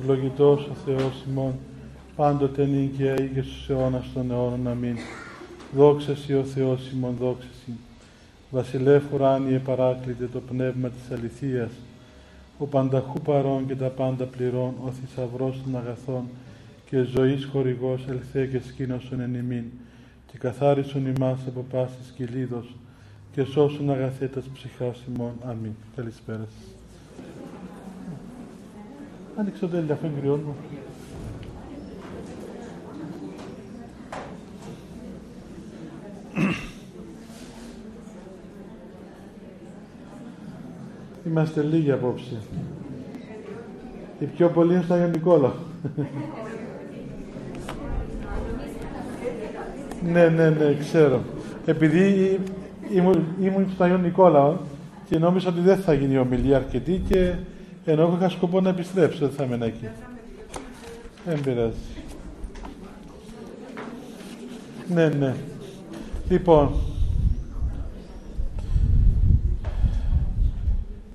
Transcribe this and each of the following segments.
Ευλογητός ο Θεός ημών, πάντοτε νύν και στους αιώνας των αιώνων. Αμήν. Δόξα ο Θεός ημών, δόξα Σύ. Βασιλεύ ουράνιε παράκλητε το πνεύμα της αληθείας, ο πανταχού παρών και τα πάντα πληρών, ο θησαυρός των αγαθών και ζωής χορηγός ελθέ και σκήνωσον εν ημίν, και καθάρισον ημάς από πάσης κυλίδος, και σώσουν αγαθέτας ψυχάς ημών. Αμήν. Καλησπέρα σας. Άνοιξε το τέλειο αυτό μου. Είμαστε λίγοι απόψε. Οι πιο πολλοί είναι στο Άγιο Νικόλα. ναι, ναι, ναι, ξέρω. Επειδή ήμουν, ήμουν στο Άγιο Νικόλαο και νόμιζα ότι δεν θα γίνει η ομιλία αρκετή και ενώ εγώ είχα σκοπό να επιστρέψω, δεν θα έμενα εκεί. Δεν πειράζει. Ναι, ναι. Λοιπόν,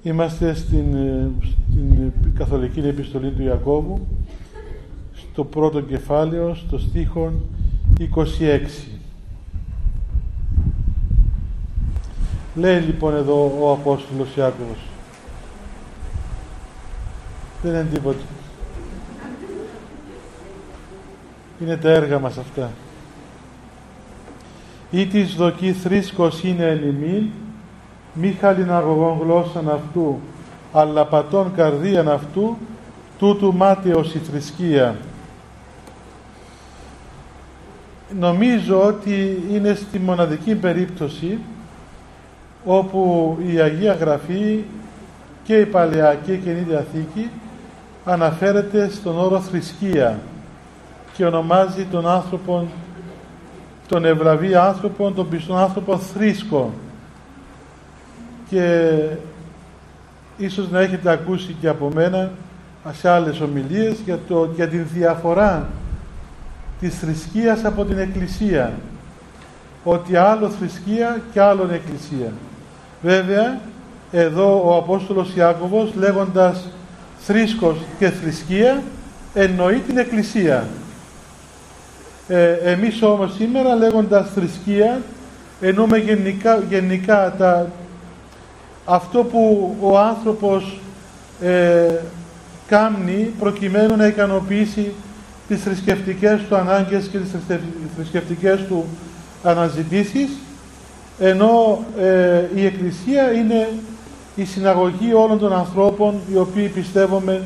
είμαστε στην, στην Καθολική Επιστολή του Ιακώβου, στο πρώτο κεφάλαιο, στο στίχο 26. Λέει λοιπόν εδώ ο Απόστολος Ιάκωβος δεν είναι τίποτα. Είναι τα έργα μας αυτά. Ή της δοκής θρήσκος είναι εν μη χαλιναγωγών γλώσσαν αυτού, αλλά πατών καρδίαν αυτού, τούτου μάταιος η θρησκεία. Νομίζω ότι είναι στη μοναδική περίπτωση όπου η Αγία Γραφή και η Παλαιά και η Καινή Διαθήκη αναφέρεται στον όρο θρησκεία και ονομάζει τον άνθρωπο, τον ευλαβή άνθρωπο, τον πιστόν άνθρωπο θρήσκο. Και ίσως να έχετε ακούσει και από μένα σε άλλες ομιλίες για, το, για την διαφορά της θρησκείας από την Εκκλησία. Ότι άλλο θρησκεία και άλλο Εκκλησία. Βέβαια, εδώ ο Απόστολος Ιάκωβος λέγοντας θρήσκος και θρησκεία εννοεί την Εκκλησία. Ε, εμείς όμως σήμερα λέγοντας θρησκεία εννοούμε γενικά, γενικά τα, αυτό που ο άνθρωπος ε, κάνει προκειμένου να ικανοποιήσει τις θρησκευτικές του ανάγκες και τις θρησκευτικές του αναζητήσεις ενώ ε, η Εκκλησία είναι η συναγωγή όλων των ανθρώπων οι οποίοι πιστεύουμε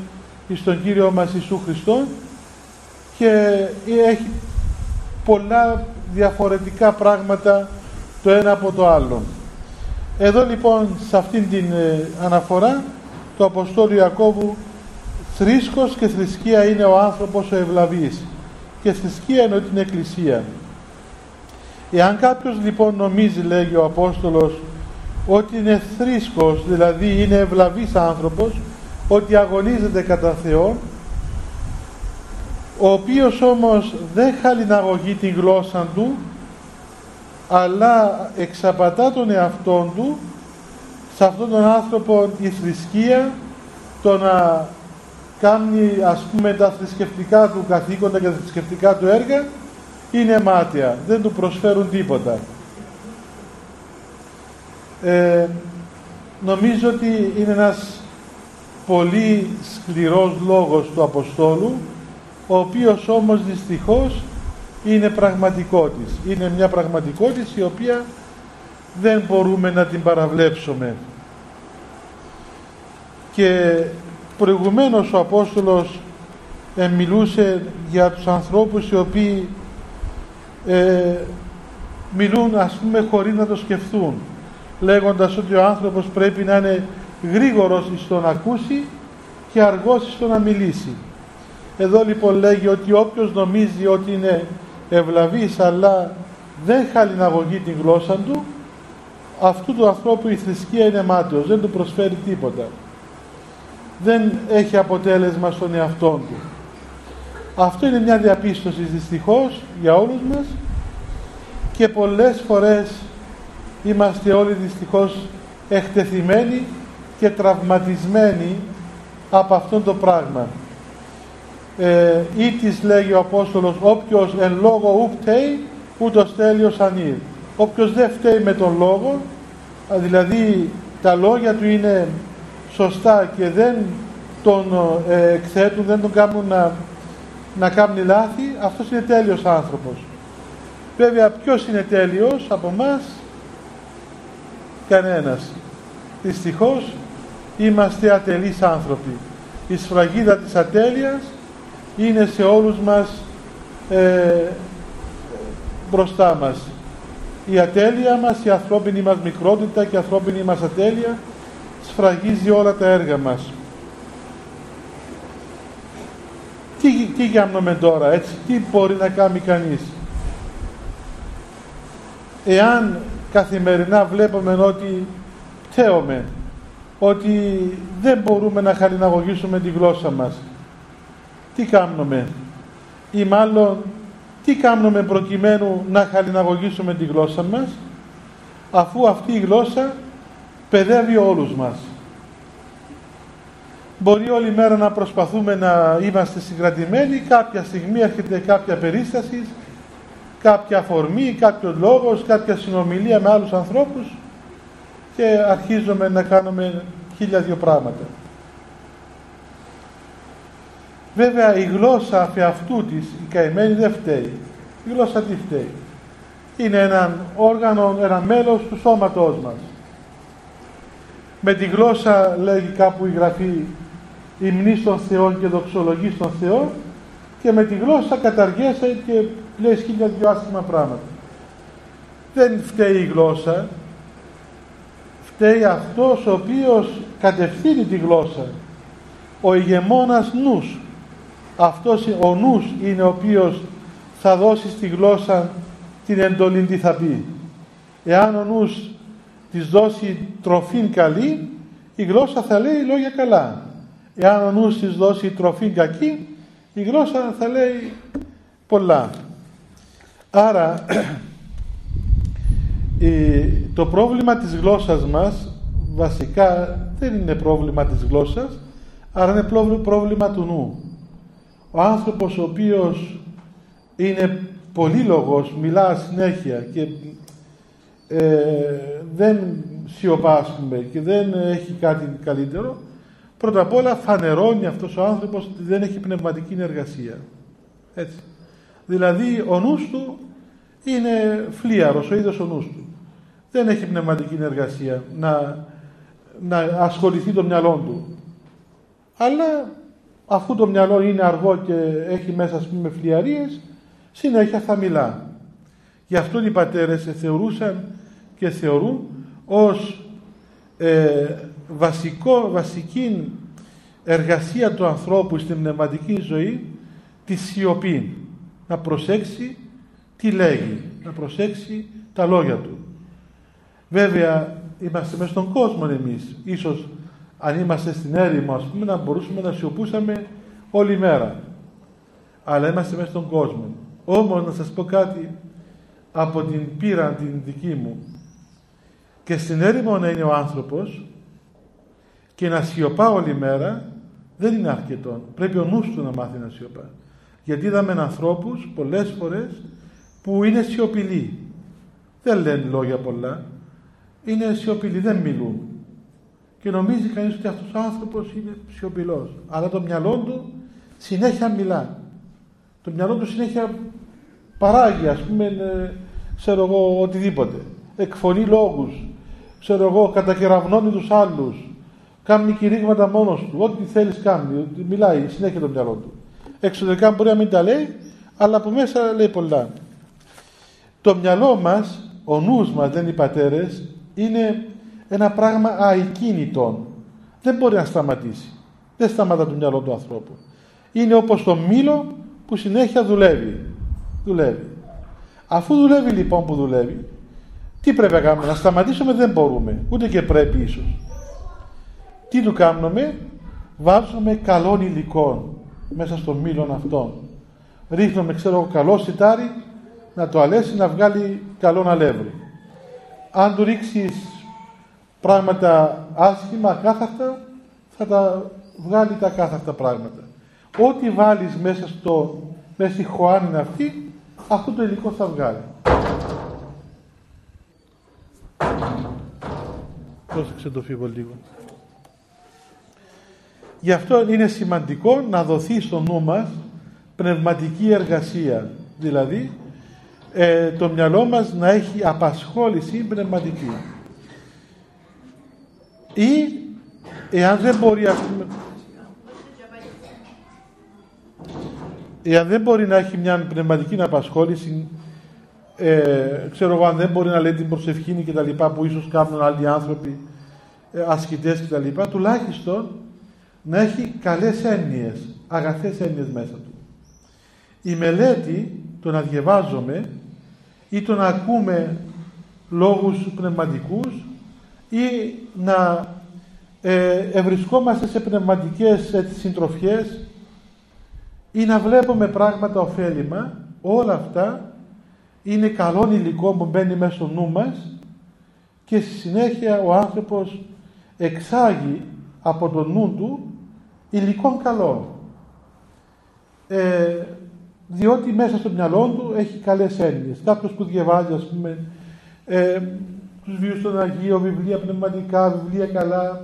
στον Κύριο μας Ιησού Χριστό και έχει πολλά διαφορετικά πράγματα το ένα από το άλλο. Εδώ λοιπόν σε αυτήν την ε, αναφορά το Αποστόλιο Ιακώβου θρήσκος και θρησκεία είναι ο άνθρωπος ο ευλαβής και θρησκεία είναι την Εκκλησία. Εάν κάποιος λοιπόν νομίζει λέγει ο Απόστολος ότι είναι θρήσκος, δηλαδή είναι ευλαβής άνθρωπος, ότι αγωνίζεται κατά Θεό, ο οποίος όμως δεν χαλιναγωγεί την γλώσσα του, αλλά εξαπατά τον εαυτόν του, σε αυτόν τον άνθρωπο η θρησκεία, το να κάνει ας πούμε τα θρησκευτικά του καθήκοντα και τα θρησκευτικά του έργα, είναι μάτια, δεν του προσφέρουν τίποτα. Ε, νομίζω ότι είναι ένας πολύ σκληρός λόγος του Αποστόλου ο οποίος όμως δυστυχώς είναι πραγματικότης. Είναι μια πραγματικότης η οποία δεν μπορούμε να την παραβλέψουμε. Και προηγουμένως ο Απόστολος ε, μιλούσε για τους ανθρώπους οι οποίοι ε, μιλούν ας πούμε χωρίς να το σκεφτούν λέγοντας ότι ο άνθρωπος πρέπει να είναι γρήγορος στο να ακούσει και αργός στο να μιλήσει. Εδώ λοιπόν λέγει ότι όποιος νομίζει ότι είναι ευλαβής αλλά δεν χαλιναγωγεί την γλώσσα του αυτού του ανθρώπου η θρησκεία είναι μάταιος, δεν του προσφέρει τίποτα. Δεν έχει αποτέλεσμα στον εαυτό του. Αυτό είναι μια διαπίστωση δυστυχώς για όλους μας και πολλές φορές είμαστε όλοι δυστυχώς εκτεθειμένοι και τραυματισμένοι από αυτό το πράγμα. ε, ή της λέγει ο Απόστολος όποιος εν λόγω ου φταίει ούτως τέλειος ανήρ όποιος δεν φταίει με τον λόγο δηλαδή τα λόγια του είναι σωστά και δεν τον ε, εκθέτουν, δεν τον κάνουν να, να κάνει λάθη, αυτός είναι τέλειος άνθρωπος. Βέβαια ποιος είναι τέλειος από μας, κανένας. Δυστυχώς είμαστε ατελείς άνθρωποι. Η σφραγίδα της ατέλειας είναι σε όλους μας ε, μπροστά μας. Η ατέλεια μας, η ανθρώπινη μας μικρότητα και η ανθρώπινη μας ατέλεια σφραγίζει όλα τα έργα μας. Τι, τι κάνουμε τώρα, έτσι, τι μπορεί να κάνει κανείς; Εάν καθημερινά βλέπουμε ότι θέουμε, ότι δεν μπορούμε να χαλιναγωγήσουμε τη γλώσσα μας, τι κάνουμε; Ή μάλλον τι κάνουμε προκειμένου να χαλιναγωγήσουμε τη γλώσσα μας αφού αυτή η γλώσσα παιδεύει όλους μας. Μπορεί όλη μέρα να προσπαθούμε να είμαστε συγκρατημένοι, κάποια στιγμή έρχεται κάποια περίστασης, κάποια αφορμή, κάποιος λόγος, κάποια συνομιλία με άλλους ανθρώπους και αρχίζουμε να κάνουμε χίλια δυο πράγματα. Βέβαια η γλώσσα αφ' αυτού της, η καημένη δεν φταίει. Η γλώσσα τι φταίει; Είναι ένα όργανο, ένα μέλος του σώματός μας. Με τη γλώσσα λέγει κάπου η Γραφή υμνείς των Θεών και δοξολογείς τον Θεό και με τη γλώσσα καταργέσαι και λες χίλια δυο άσχημα πράγματα. Δεν φταίει η γλώσσα, φταίει αυτός ο οποίος κατευθύνει τη γλώσσα. Ο ηγεμόνας νους. Αυτός ο νους είναι ο οποίος θα δώσει στη γλώσσα την εντολή τι θα πει. Εάν ο νους της δώσει τροφή καλή, η γλώσσα θα λέει λόγια καλά. Εάν ο νους της δώσει τροφή κακή, η γλώσσα θα λέει πολλά. Άρα, το πρόβλημα της γλώσσας μας βασικά δεν είναι πρόβλημα της γλώσσας, αλλά είναι πρόβλημα του νου. Ο άνθρωπος ο οποίος είναι πολύλογος, μιλά συνέχεια και ε, δεν σιωπά και δεν έχει κάτι καλύτερο, πρώτα απ' όλα φανερώνει αυτός ο άνθρωπος ότι δεν έχει πνευματική εργασία. Έτσι. Δηλαδή ο νους του είναι φλίαρος, ο ίδιος ο νους του. Δεν έχει πνευματική εργασία να, να ασχοληθεί το μυαλό του. Αλλά αφού το μυαλό είναι αργό και έχει μέσα ας πούμε φλιαρίες, συνέχεια θα μιλά. Γι' αυτό οι πατέρες θεωρούσαν και θεωρούν ως ε, βασικό, βασική εργασία του ανθρώπου στην πνευματική ζωή τη σιωπή. Να προσέξει τι λέγει, να προσέξει τα λόγια του. Βέβαια, είμαστε μέσα στον κόσμο εμείς. Ίσως αν είμαστε στην έρημο, ας πούμε, να μπορούσαμε να σιωπούσαμε όλη μέρα. Αλλά είμαστε μέσα στον κόσμο. Όμως, να σας πω κάτι από την πείρα την δική μου. Και στην έρημο να είναι ο άνθρωπος και να σιωπά όλη μέρα δεν είναι αρκετό. Πρέπει ο νους του να μάθει να σιωπά. Γιατί είδαμε ανθρώπους πολλές φορές που είναι σιωπηλοί. Δεν λένε λόγια πολλά. Είναι σιωπηλοί, δεν μιλούν. Και νομίζει κανείς ότι αυτός ο άνθρωπος είναι σιωπηλός. Αλλά το μυαλό του συνέχεια μιλά. Το μυαλό του συνέχεια παράγει, ας πούμε, ε, ξέρω εγώ, οτιδήποτε. Εκφωνεί λόγους. Ξέρω εγώ, κατακεραυνώνει τους άλλους κάνει κηρύγματα μόνος του, ό,τι θέλεις κάνει, μιλάει συνέχεια το μυαλό του. Εξωτερικά μπορεί να μην τα λέει, αλλά από μέσα λέει πολλά. Το μυαλό μας, ο νους μας, δεν είναι οι πατέρες, είναι ένα πράγμα αικίνητο. Δεν μπορεί να σταματήσει. Δεν σταματά το μυαλό του ανθρώπου. Είναι όπως το μήλο που συνέχεια δουλεύει. Δουλεύει. Αφού δουλεύει λοιπόν που δουλεύει, τι πρέπει να κάνουμε, να σταματήσουμε δεν μπορούμε, ούτε και πρέπει ίσως. Τι του κάνουμε, βάζουμε καλών υλικών μέσα στο μήλον αυτόν. Ρίχνουμε, ξέρω, καλό σιτάρι να το αλέσει να βγάλει καλό αλεύρι. Αν του ρίξεις πράγματα άσχημα, κάθαρτα, θα τα βγάλει τα κάθαρτα πράγματα. ό,τι βάλεις μέσα, στο, μέσα στη χωάνη αυτή, αυτό το υλικό θα βγάλει. Πρόσεξε το φίβο λίγο. Γι' αυτό είναι σημαντικό να δοθεί στο νου μας πνευματική εργασία. Δηλαδή, ε, το μυαλό μας να έχει απασχόληση πνευματική. Ή, εάν δεν μπορεί, ας πούμε, εάν δεν μπορεί να έχει μια πνευματική απασχόληση, ε, ξέρω εγώ αν δεν μπορεί να λέει την προσευχήνη και τα λοιπά που ίσως κάνουν άλλοι άνθρωποι, ε, ασκητές και τα λοιπά, τουλάχιστον να έχει καλές έννοιες, αγαθές έννοιες μέσα του. Η μελέτη, το να διαβάζουμε ή το να ακούμε λόγους πνευματικούς ή να ε, ευρισκόμαστε σε πνευματικές έτσι, συντροφιές ή να βλέπουμε πράγματα ωφέλιμα, όλα αυτά είναι καλό υλικό που μπαίνει μέσα στο νου μας και στη συνέχεια ο άνθρωπος εξάγει από το νου του υλικών καλών. Ε, διότι μέσα στο μυαλό του έχει καλές έννοιες. Κάποιος που διαβάζει, ας πούμε, ε, τους βίους των Αγίων, βιβλία πνευματικά, βιβλία καλά,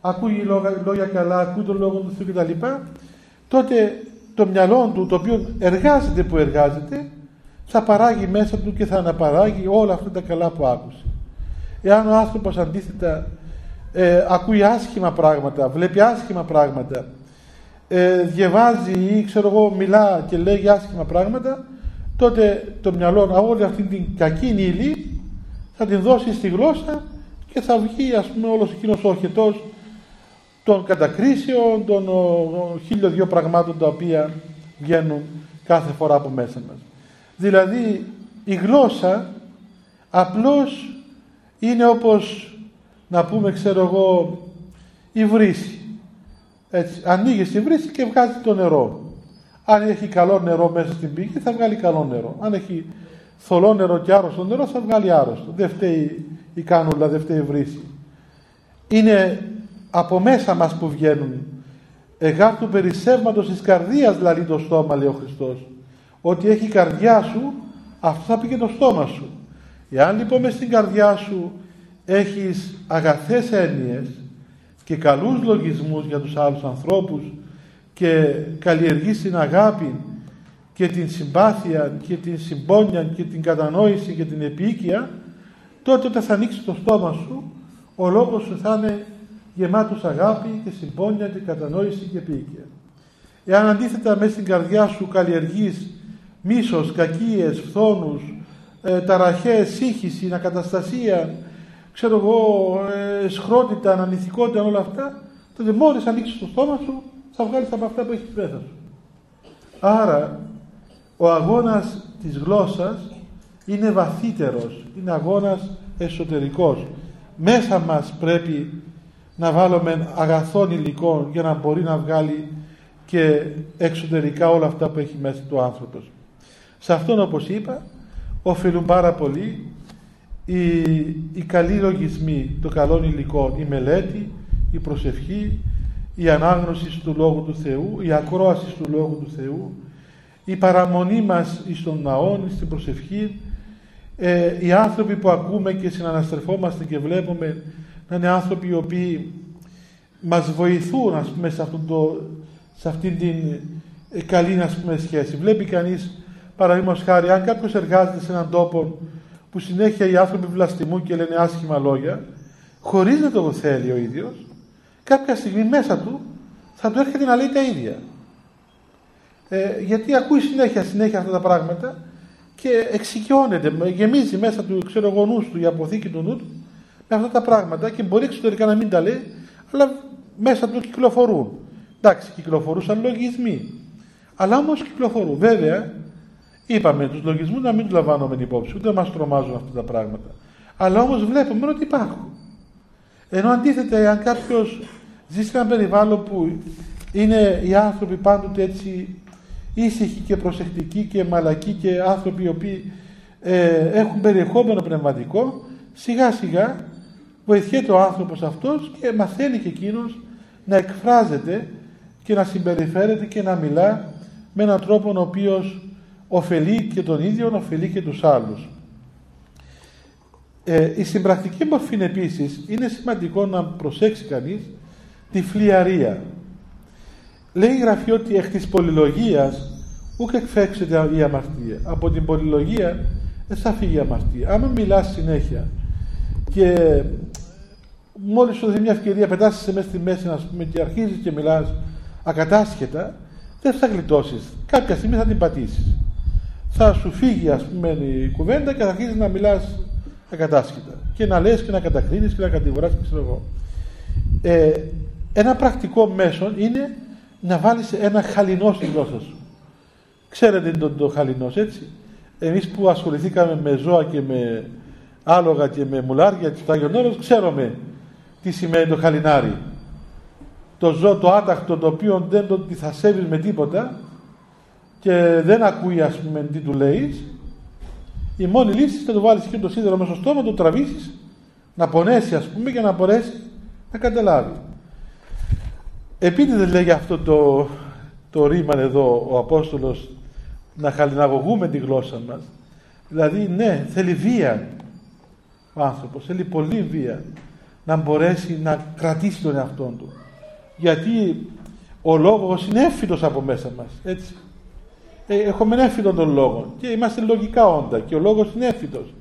ακούει λόγια, λόγια καλά, ακούει τον Λόγο του Θεού κτλ. Τότε το μυαλό του, το οποίο εργάζεται που εργάζεται, θα παράγει μέσα του και θα αναπαράγει όλα αυτά τα καλά που άκουσε. Εάν ο άνθρωπος αντίθετα ε, ακούει άσχημα πράγματα, βλέπει άσχημα πράγματα, ε, διαβάζει ή ξέρω εγώ μιλά και λέει άσχημα πράγματα, τότε το μυαλό όλη αυτή την κακή ύλη θα την δώσει στη γλώσσα και θα βγει ας πούμε όλος εκείνος ο οχετός των κατακρίσεων, των χίλιο δυο πραγμάτων τα οποία βγαίνουν κάθε φορά από μέσα μας. Δηλαδή η γλώσσα απλώς είναι όπως να πούμε ξέρω εγώ η βρύση. Έτσι, ανοίγεις τη βρύση και βγάζει το νερό. Αν έχει καλό νερό μέσα στην πηγή θα βγάλει καλό νερό. Αν έχει θολό νερό και άρρωστο νερό θα βγάλει άρρωστο. Δεν φταίει η κάνουλα, δεν φταίει η βρύση. Είναι από μέσα μας που βγαίνουν. Εγάρ του περισσεύματος της καρδίας δηλαδή το στόμα λέει ο Χριστός. Ότι έχει η καρδιά σου αυτό θα πει και το στόμα σου. Εάν λοιπόν μες στην καρδιά σου έχεις αγαθές έννοιες και καλούς λογισμούς για τους άλλους ανθρώπους και καλλιεργείς την αγάπη και την συμπάθεια και την συμπόνια και την κατανόηση και την επίοικια τότε όταν θα ανοίξεις το στόμα σου ο λόγος σου θα είναι γεμάτος αγάπη και συμπόνια και κατανόηση και επίοικια. Εάν αντίθετα μέσα στην καρδιά σου καλλιεργείς μίσος, κακίες, φθόνους, ε, ταραχές, σύγχυση, ακαταστασία, ξέρω εγώ, ε, σχρότητα, ανανηθικότητα, όλα αυτά, τότε μόλις ανοίξεις το στόμα σου, θα βγάλεις από αυτά που έχεις μέσα σου. Άρα, ο αγώνας της γλώσσας είναι βαθύτερος, είναι αγώνας εσωτερικός. Μέσα μας πρέπει να βάλουμε αγαθών υλικών για να μπορεί να βγάλει και εξωτερικά όλα αυτά που έχει μέσα του άνθρωπος. Σε αυτόν όπως είπα, οφείλουν πάρα πολύ οι, οι καλοί λογισμοί, το καλό υλικό, η μελέτη, η προσευχή, η ανάγνωση του Λόγου του Θεού, η ακρόαση του Λόγου του Θεού, η παραμονή μας στον ναό, στην προσευχή, ε, οι άνθρωποι που ακούμε και συναναστρεφόμαστε και βλέπουμε να είναι άνθρωποι οι οποίοι μας βοηθούν ας πούμε, σε, αυτό το, σε αυτή την ε, καλή ας πούμε, σχέση. Βλέπει κανείς, παραδείγματος χάρη, αν κάποιος εργάζεται σε έναν τόπο που συνέχεια οι άνθρωποι βλαστημούν και λένε άσχημα λόγια, χωρίς να το θέλει ο ίδιος, κάποια στιγμή μέσα του θα του έρχεται να λέει τα ίδια. Ε, γιατί ακούει συνέχεια, συνέχεια αυτά τα πράγματα και εξοικειώνεται, γεμίζει μέσα του, ξέρω εγώ, νους του, η αποθήκη του νου του, με αυτά τα πράγματα και μπορεί εξωτερικά να μην τα λέει, αλλά μέσα του κυκλοφορούν. Εντάξει, κυκλοφορούσαν λογισμοί. Αλλά όμως κυκλοφορούν. Βέβαια, είπαμε τους λογισμούς να μην τους λαμβάνουμε υπόψη, ούτε μας τρομάζουν αυτά τα πράγματα. Αλλά όμως βλέπουμε ότι υπάρχουν. Ενώ αντίθετα, αν κάποιος ζει σε ένα περιβάλλον που είναι οι άνθρωποι πάντοτε έτσι ήσυχοι και προσεκτικοί και μαλακοί και άνθρωποι οι οποίοι ε, έχουν περιεχόμενο πνευματικό, σιγά σιγά βοηθιέται ο άνθρωπος αυτός και μαθαίνει και εκείνος να εκφράζεται και να συμπεριφέρεται και να μιλά με έναν τρόπο ο οποίος ωφελεί και τον ίδιο, ωφελεί και τους άλλους. Ε, η συμπρακτική μορφή επίσης είναι σημαντικό να προσέξει κανείς τη φλιαρία. Λέει η Γραφή ότι εκ της πολυλογίας ούκ εκφέξεται η αμαρτία. Από την πολυλογία δεν θα φύγει η αμαρτία. Άμα μιλάς συνέχεια και μόλις σου δει μια ευκαιρία πετάσεις μέσα στη μέση να πούμε, και αρχίζεις και μιλάς ακατάσχετα δεν θα γλιτώσεις. Κάποια στιγμή θα την πατήσεις. Θα σου φύγει ας πούμε η κουβέντα και θα αρχίσεις να μιλάς ακατάσχετα. Και να λες και να κατακρίνεις και να κατηγοράς και ξέρω εγώ. Ε, ένα πρακτικό μέσο είναι να βάλεις ένα χαλινό στη γλώσσα σου. Ξέρετε το, το χαλινός έτσι. Εμείς που ασχοληθήκαμε με ζώα και με άλογα και με μουλάρια και στο Άγιον Όρος ξέρουμε τι σημαίνει το χαλινάρι. Το ζώο το άταχτο το οποίο δεν το θα σέβεις με τίποτα και δεν ακούει ας πούμε τι του λέει η μόνη λύση είναι να το βάλεις και το σίδερο μέσα στο στόμα, το τραβήσεις να πονέσει ας πούμε και να μπορέσεις να καταλάβεις. Επίτηδες λέγει αυτό το, το ρήμα εδώ ο Απόστολος να χαλιναγωγούμε τη γλώσσα μας. Δηλαδή ναι, θέλει βία ο άνθρωπος, θέλει πολύ βία να μπορέσει να κρατήσει τον εαυτό του. Γιατί ο λόγος είναι έφυτος από μέσα μας, έτσι. Ε, έχουμε έφυτο τον λόγο και είμαστε λογικά όντα και ο λόγος είναι έφυτος.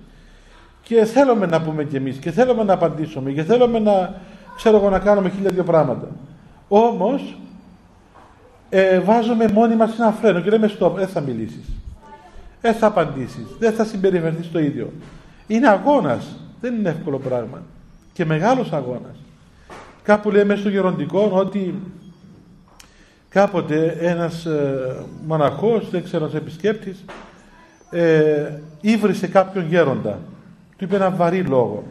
Και θέλουμε να πούμε κι εμείς και θέλουμε να απαντήσουμε και θέλουμε να, ξέρω εγώ, να κάνουμε χίλια δύο πράγματα. Όμως ε, βάζουμε μόνοι μας ένα φρένο και λέμε στο δεν θα μιλήσεις. Δεν θα απαντήσεις. Δεν θα συμπεριφερθείς το ίδιο. Είναι αγώνας. Δεν είναι εύκολο πράγμα. Και μεγάλος αγώνας. Κάπου λέμε στο γεροντικό ότι κάποτε ένας ε, μοναχός, δεν ξέρω, ένας επισκέπτης, ε, ήβρισε κάποιον γέροντα. Του είπε ένα βαρύ λόγο.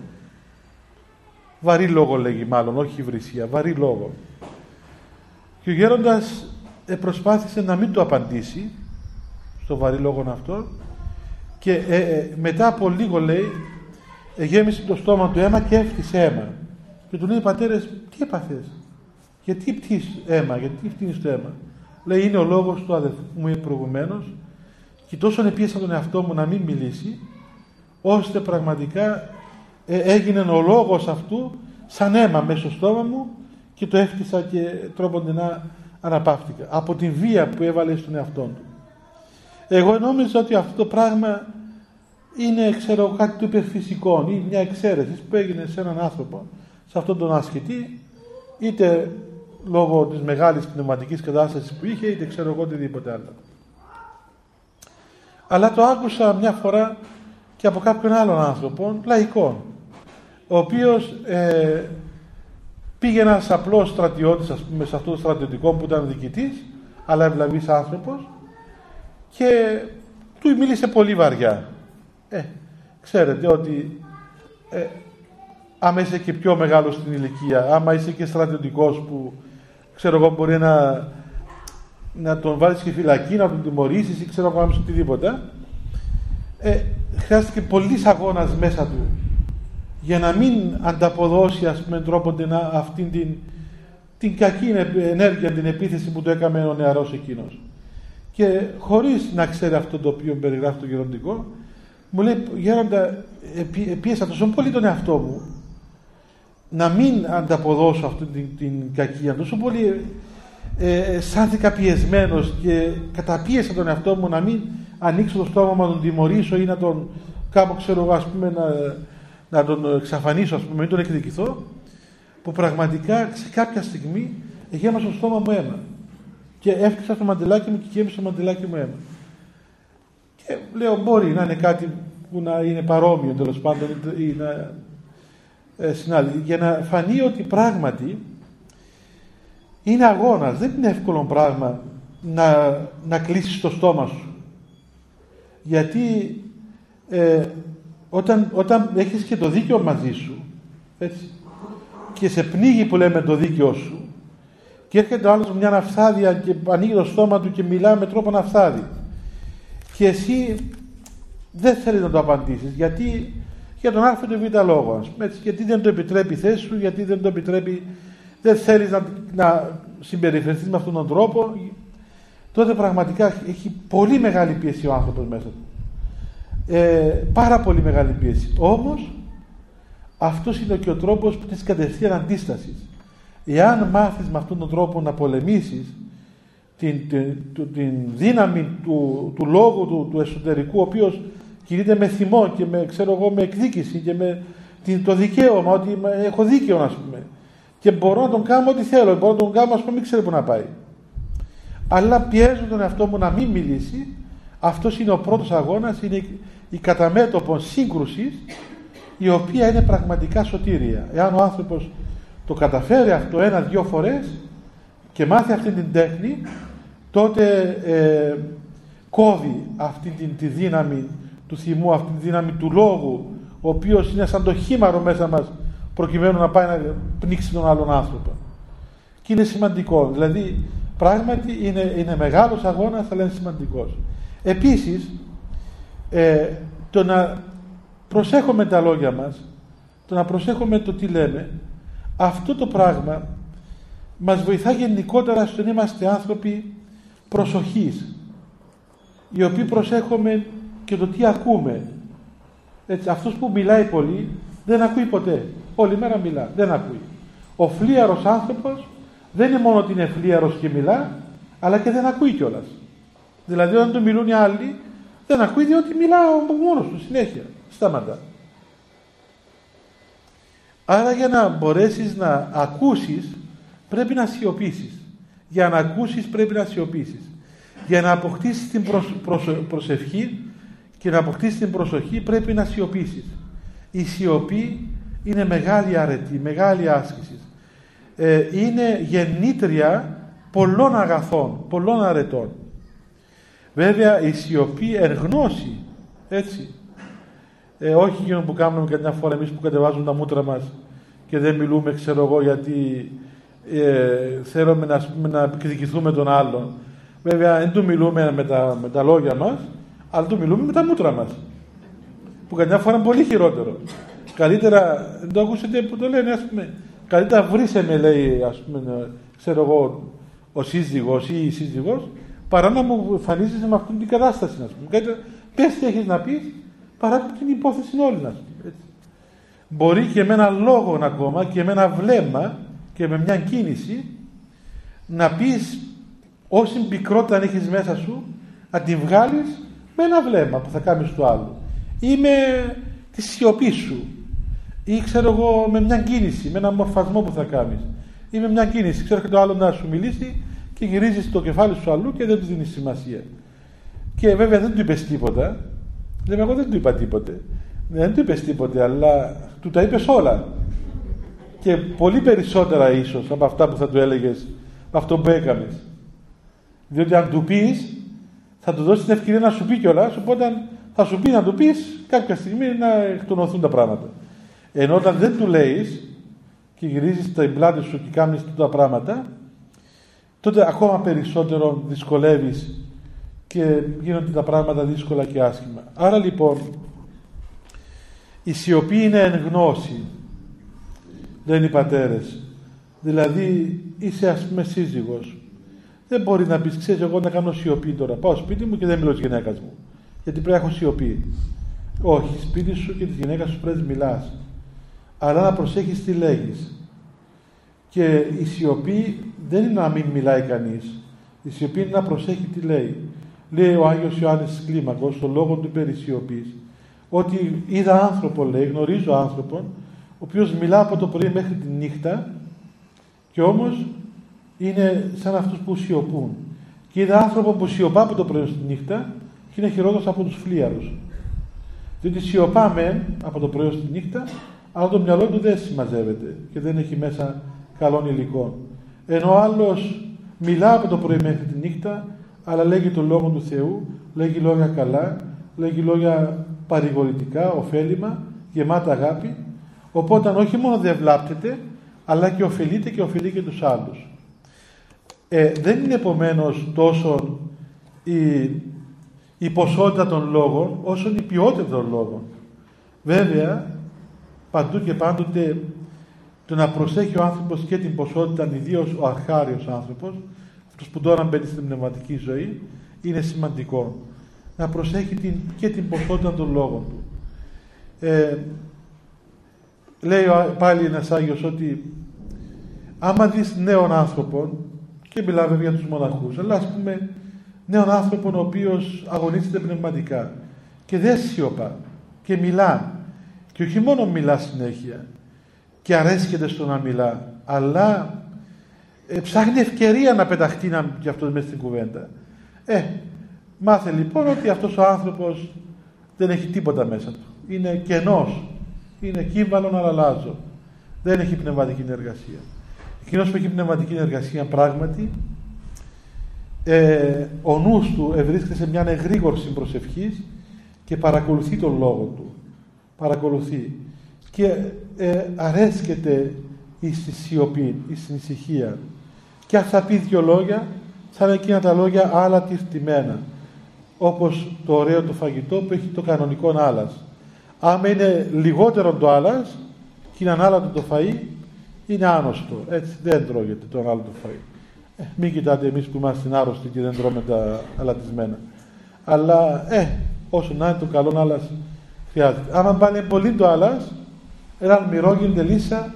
Βαρύ λόγο λέγει μάλλον, όχι υβρισία, βαρύ λόγο. Και ο γέροντας ε, προσπάθησε να μην του απαντήσει στο βαρύ λόγο αυτό και ε, ε, μετά από λίγο λέει γέμισε το στόμα του αίμα και έφτιασε αίμα και του λέει πατέρες τι έπαθες; Γιατί πτύς αίμα γιατί φτύνεις το αίμα λέει είναι ο λόγος του αδελφού μου προηγουμένως και τόσο επίεσα τον εαυτό μου να μην μιλήσει ώστε πραγματικά έγινε ο λόγος αυτού σαν αίμα μέσα στο στόμα μου και το έφτιασα και τρόποντινά αναπαύτηκα από την βία που έβαλε στον εαυτό του. Εγώ νόμιζα ότι αυτό το πράγμα είναι ξέρω κάτι του υπερφυσικό ή μια εξαίρεση που έγινε σε έναν άνθρωπο σε αυτόν τον ασκητή είτε λόγω της μεγάλης πνευματικής κατάστασης που είχε είτε ξέρω εγώ οτιδήποτε άλλο. Αλλά το άκουσα μια φορά και από κάποιον άλλον άνθρωπο, λαϊκό, ο οποίος ε, Πήγε ένας απλός στρατιώτης, ας πούμε, σε αυτό το στρατιωτικό που ήταν διοικητής, αλλά ευλαβής άνθρωπος, και του μίλησε πολύ βαριά. Ε, ξέρετε ότι ε, άμα είσαι και πιο μεγάλος στην ηλικία, άμα είσαι και στρατιωτικός που ξέρω εγώ μπορεί να, να τον βάλεις και φυλακή, να τον τιμωρήσεις ή ξέρω εγώ οτιδήποτε, ε, χρειάστηκε πολύ αγώνας μέσα του για να μην ανταποδώσει ας πούμε τρόπο να αυτήν την, την κακή ενέργεια, την επίθεση που του έκαμε ο νεαρός εκείνος. Και χωρίς να ξέρει αυτό το οποίο περιγράφει το γεροντικό, μου λέει γέροντα, πίεσα τόσο πολύ τον εαυτό μου να μην ανταποδώσω αυτή την, την κακία, τόσο πολύ ε, αισθάνθηκα πιεσμένος και καταπίεσα τον εαυτό μου να μην ανοίξω το στόμα να τον τιμωρήσω ή να τον κάπου ξέρω εγώ ας πούμε να, να τον εξαφανίσω, ας πούμε, μην τον εκδικηθώ, που πραγματικά σε κάποια στιγμή γέμασε το στόμα μου αίμα. Και έφτιαξα το μαντελάκι μου και γέμισε το μαντελάκι μου αίμα. Και λέω, μπορεί να είναι κάτι που να είναι παρόμοιο τέλος πάντων ή να ε, για να φανεί ότι πράγματι είναι αγώνας, δεν είναι εύκολο πράγμα να, να κλείσεις το στόμα σου. Γιατί ε, όταν, όταν έχεις και το δίκαιο μαζί σου έτσι, και σε πνίγει που λέμε το δίκαιο σου και έρχεται ο άλλος με μια ναυθάδια και ανοίγει το στόμα του και μιλά με τρόπο ναυθάδι και εσύ δεν θέλεις να το απαντήσεις γιατί για τον α ή β λόγος. Έτσι, γιατί δεν το επιτρέπει η θέση σου γιατί δεν το επιτρέπει δεν θέλεις να, να, συμπεριφερθείς με αυτόν τον τρόπο. Τότε πραγματικά έχει πολύ μεγάλη πίεση ο άνθρωπος μέσα του. Ε, πάρα πολύ μεγάλη πίεση. Όμως αυτός είναι και ο τρόπος της κατευθείαν αντίστασης. Εάν μάθεις με αυτόν τον τρόπο να πολεμήσεις την, την, την δύναμη του, του λόγου του, του εσωτερικού ο οποίος κινείται με θυμό και με, ξέρω εγώ, με εκδίκηση και με την, το δικαίωμα ότι έχω δίκαιο να πούμε. Και μπορώ να τον κάνω ό,τι θέλω μπορώ να τον κάνω ας πούμε μην ξέρω που να πάει. Αλλά πιέζω τον εαυτό μου να μην μιλήσει. Αυτός είναι ο πρώτος αγώνας είναι η καταμέτωπος σύγκρουσης η οποία είναι πραγματικά σωτήρια. Εάν ο άνθρωπος το καταφέρει αυτό ένα-δυο φορές και μάθει αυτή την τέχνη τότε ε, κόβει αυτή την, τη δύναμη του θυμού, αυτή τη δύναμη του λόγου ο οποίος είναι σαν το χήμαρο μέσα μας προκειμένου να πάει να πνίξει τον άλλον άνθρωπο. Και είναι σημαντικό. Δηλαδή πράγματι είναι, είναι μεγάλος αγώνας αλλά είναι σημαντικός. Επίσης ε, το να προσέχουμε τα λόγια μας το να προσέχουμε το τι λέμε αυτό το πράγμα μας βοηθά γενικότερα στο να είμαστε άνθρωποι προσοχής οι οποίοι προσέχουμε και το τι ακούμε. Έτσι, αυτός που μιλάει πολύ δεν ακούει ποτέ. Όλη μέρα μιλά, δεν ακούει. Ο φλίαρος άνθρωπος δεν είναι μόνο ότι είναι φλίαρος και μιλά αλλά και δεν ακούει κιόλας. δηλαδή όταν του μιλούν οι άλλοι δεν ακούει διότι μιλά μόνος του συνέχεια. Σταματά. Άρα για να μπορέσεις να ακούσεις πρέπει να σιωπήσεις. Για να ακούσεις πρέπει να σιωπήσεις. Για να αποκτήσεις την προσευχή και να αποκτήσεις την προσοχή πρέπει να σιωπήσεις. Η σιωπή είναι μεγάλη αρετή, μεγάλη άσκηση. Ε, είναι γεννήτρια πολλών αγαθών, πολλών αρετών. Βέβαια η σιωπή γνώση, έτσι. Ε, όχι εκείνο που κάνουμε καμιά φορά εμείς που κατεβάζουμε τα μούτρα μας και δεν μιλούμε ξέρω εγώ γιατί ε, θέλουμε να, να εκδικηθούμε τον άλλον. Βέβαια δεν του μιλούμε με τα, με τα λόγια μας, αλλά του μιλούμε με τα μούτρα μας. Που καμιά φορά είναι πολύ χειρότερο. Καλύτερα, δεν το ακούσετε που το λένε, ας πούμε, καλύτερα βρήσε με λέει, ας πούμε, ξέρω εγώ, ο σύζυγος ή η σύζυγος, παρά να μου εμφανίζεσαι με αυτήν την κατάσταση, ας πούμε. Καλύτερα, πες τι έχεις να πεις, παρά την υπόθεση όλη, ας πούμε. Έτσι. Μπορεί και με ένα λόγο ακόμα και με ένα βλέμμα και με μια κίνηση να πεις όση πικρότητα έχεις μέσα σου να την βγάλεις με ένα βλέμμα που θα κάνεις του άλλου ή με τη σιωπή σου. Ή ξέρω εγώ με μια κίνηση, με ένα μορφασμό που θα κάνεις. Ή με μια κίνηση, ξέρω και το άλλο να σου μιλήσει και γυρίζεις το κεφάλι σου αλλού και δεν του δίνεις σημασία. Και βέβαια δεν του είπες τίποτα. Λέμε εγώ δεν του είπα τίποτε δεν του είπες τίποτε αλλά του τα είπες όλα. Και πολύ περισσότερα ίσως από αυτά που θα του έλεγες με αυτό που έκανες. Διότι αν του πεις θα του δώσεις την ευκαιρία να σου πει κιόλας, οπότε θα σου πει να του πεις κάποια στιγμή να εκτονωθούν τα πράγματα ενώ όταν δεν του λέεις και γυρίζεις τα πλάτη σου και κάνεις τα πράγματα τότε ακόμα περισσότερο δυσκολεύεις και γίνονται τα πράγματα δύσκολα και άσχημα άρα λοιπόν η σιωπή είναι εν γνώση λένε οι πατέρες. Δηλαδή είσαι ας πούμε σύζυγος. Δεν μπορεί να πεις, ξέρεις εγώ να κάνω σιωπή τώρα. Πάω σπίτι μου και δεν μιλώ της γυναίκας μου. Γιατί πρέπει να έχω σιωπή. Όχι, σπίτι σου και της γυναίκας σου πρέπει να μιλάς. Αλλά να προσέχεις τι λέγεις. Και η σιωπή δεν είναι να μην μιλάει κανείς. Η σιωπή είναι να προσέχει τι λέει. Λέει ο Άγιος Ιωάννης Κλίμακος, στο λόγο του περί σιωπής, ότι είδα άνθρωπο, λέει, γνωρίζω άνθρωπον, ο οποίος μιλά από το πρωί μέχρι τη νύχτα και όμως είναι σαν αυτούς που σιωπούν. Και είδα άνθρωπο που σιωπά από το πρωί στη νύχτα και είναι χειρότερος από τους φλίαρους. Διότι σιωπάμε από το πρωί στη νύχτα, αλλά το μυαλό του δεν συμμαζεύεται και δεν έχει μέσα καλών υλικών. Ενώ ο άλλος μιλά από το πρωί μέχρι τη νύχτα, αλλά λέγει το λόγο του Θεού, λέγει λόγια καλά, λέγει λόγια παρηγορητικά, ωφέλιμα, γεμάτα αγάπη Οπότε όχι μόνο δεν βλάπτεται, αλλά και ωφελείται και ωφελεί και τους άλλους. Ε, δεν είναι επομένως τόσο η, η ποσότητα των λόγων, όσο η ποιότητα των λόγων. Βέβαια, παντού και πάντοτε το να προσέχει ο άνθρωπος και την ποσότητα, ιδίως ο αρχάριος άνθρωπος, αυτός που τώρα μπαίνει στην πνευματική ζωή, είναι σημαντικό. Να προσέχει την, και την ποσότητα των λόγων του. Ε, λέει πάλι ένας Άγιος ότι άμα δεις νέον άνθρωπο και μιλάμε για τους μοναχούς αλλά ας πούμε νέον άνθρωπο ο οποίος αγωνίζεται πνευματικά και δεν σιωπά και μιλά και όχι μόνο μιλά συνέχεια και αρέσκεται στο να μιλά αλλά ε, ψάχνει ευκαιρία να πεταχτεί να, και αυτός μέσα στην κουβέντα ε, μάθε λοιπόν ότι αυτός ο άνθρωπος δεν έχει τίποτα μέσα του είναι κενός είναι κύβαλον αλλάζω. Δεν έχει πνευματική εργασία. Εκείνος που έχει πνευματική εργασία πράγματι, ε, ο νους του ευρίσκεται σε μια εγρήγορση προσευχής και παρακολουθεί τον λόγο του. Παρακολουθεί. Και ε, αρέσκεται στη σιωπή, στην ησυχία. Και αν θα πει δύο λόγια, θα είναι εκείνα τα λόγια άλλα τυρτημένα. Όπως το ωραίο το φαγητό που έχει το κανονικό άλας Άμα είναι λιγότερο το άλας και είναι ανάλατο το φαΐ, είναι άνοστο. Έτσι δεν τρώγεται το ανάλατο φαΐ. Ε, μην κοιτάτε εμείς που είμαστε άρρωστοι και δεν τρώμε τα αλατισμένα. Αλλά, ε, όσο να είναι το καλό άλας χρειάζεται. Άμα πάνε πολύ το άλας, έναν μυρόγειο λύσα,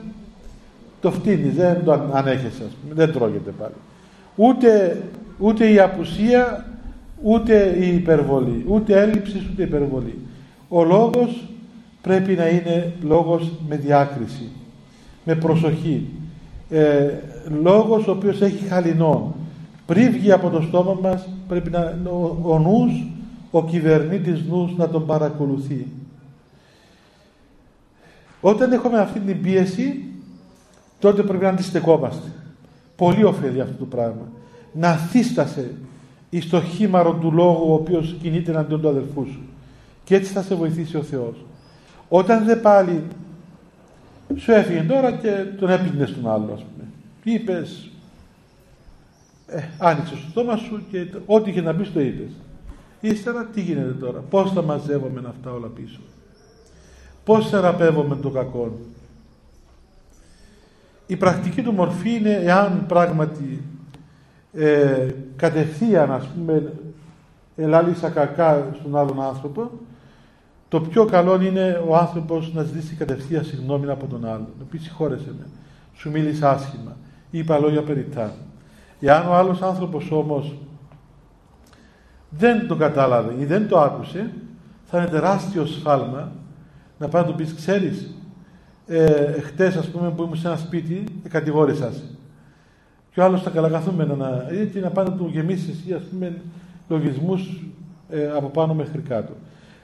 το φτύνεις, δεν το ανέχεσαι, δεν τρώγεται πάλι. Ούτε, ούτε η απουσία, ούτε η υπερβολή, ούτε έλλειψης, ούτε υπερβολή. Ο λόγος πρέπει να είναι λόγος με διάκριση, με προσοχή. Ε, λόγος ο οποίος έχει χαλινό. Πριν βγει από το στόμα μας πρέπει να, ο, ο νους, ο κυβερνήτης νους να τον παρακολουθεί. Όταν έχουμε αυτή την πίεση τότε πρέπει να αντιστεκόμαστε. Πολύ ωφέλει αυτό το πράγμα. Να θύστασε εις το χήμαρο του λόγου ο οποίος κινείται εναντίον του αδελφού σου. Και έτσι θα σε βοηθήσει ο Θεός. Όταν δεν πάλι σου έφυγε τώρα και τον έπινε στον άλλο, ας πούμε. Τι είπες, ε, άνοιξε το στόμα σου και ό,τι είχε να πεις το είπες. Ύστερα τι γίνεται τώρα, πώς θα μαζεύομαι αυτά όλα πίσω; Πώς θεραπεύομαι το κακό; Η πρακτική του μορφή είναι εάν πράγματι ε, κατευθείαν ας πούμε ελάλησα κακά στον άλλον άνθρωπο το πιο καλό είναι ο άνθρωπος να ζητήσει κατευθείαν συγγνώμη από τον άλλον. Να πει συγχώρεσαι με. Σου μίλησα άσχημα. Είπα λόγια περιττά. Εάν ο άλλος άνθρωπος όμως δεν το κατάλαβε ή δεν το άκουσε, θα είναι τεράστιο σφάλμα να πάει να του πεις, ξέρεις, ε, χτες ας πούμε που ήμουν σε ένα σπίτι, ε, κατηγόρησα σε. Και ο άλλος θα καλαγαθούμε να, ή να πάει να του γεμίσεις εσύ, ας πούμε, λογισμούς ε, από πάνω μέχρι κάτω.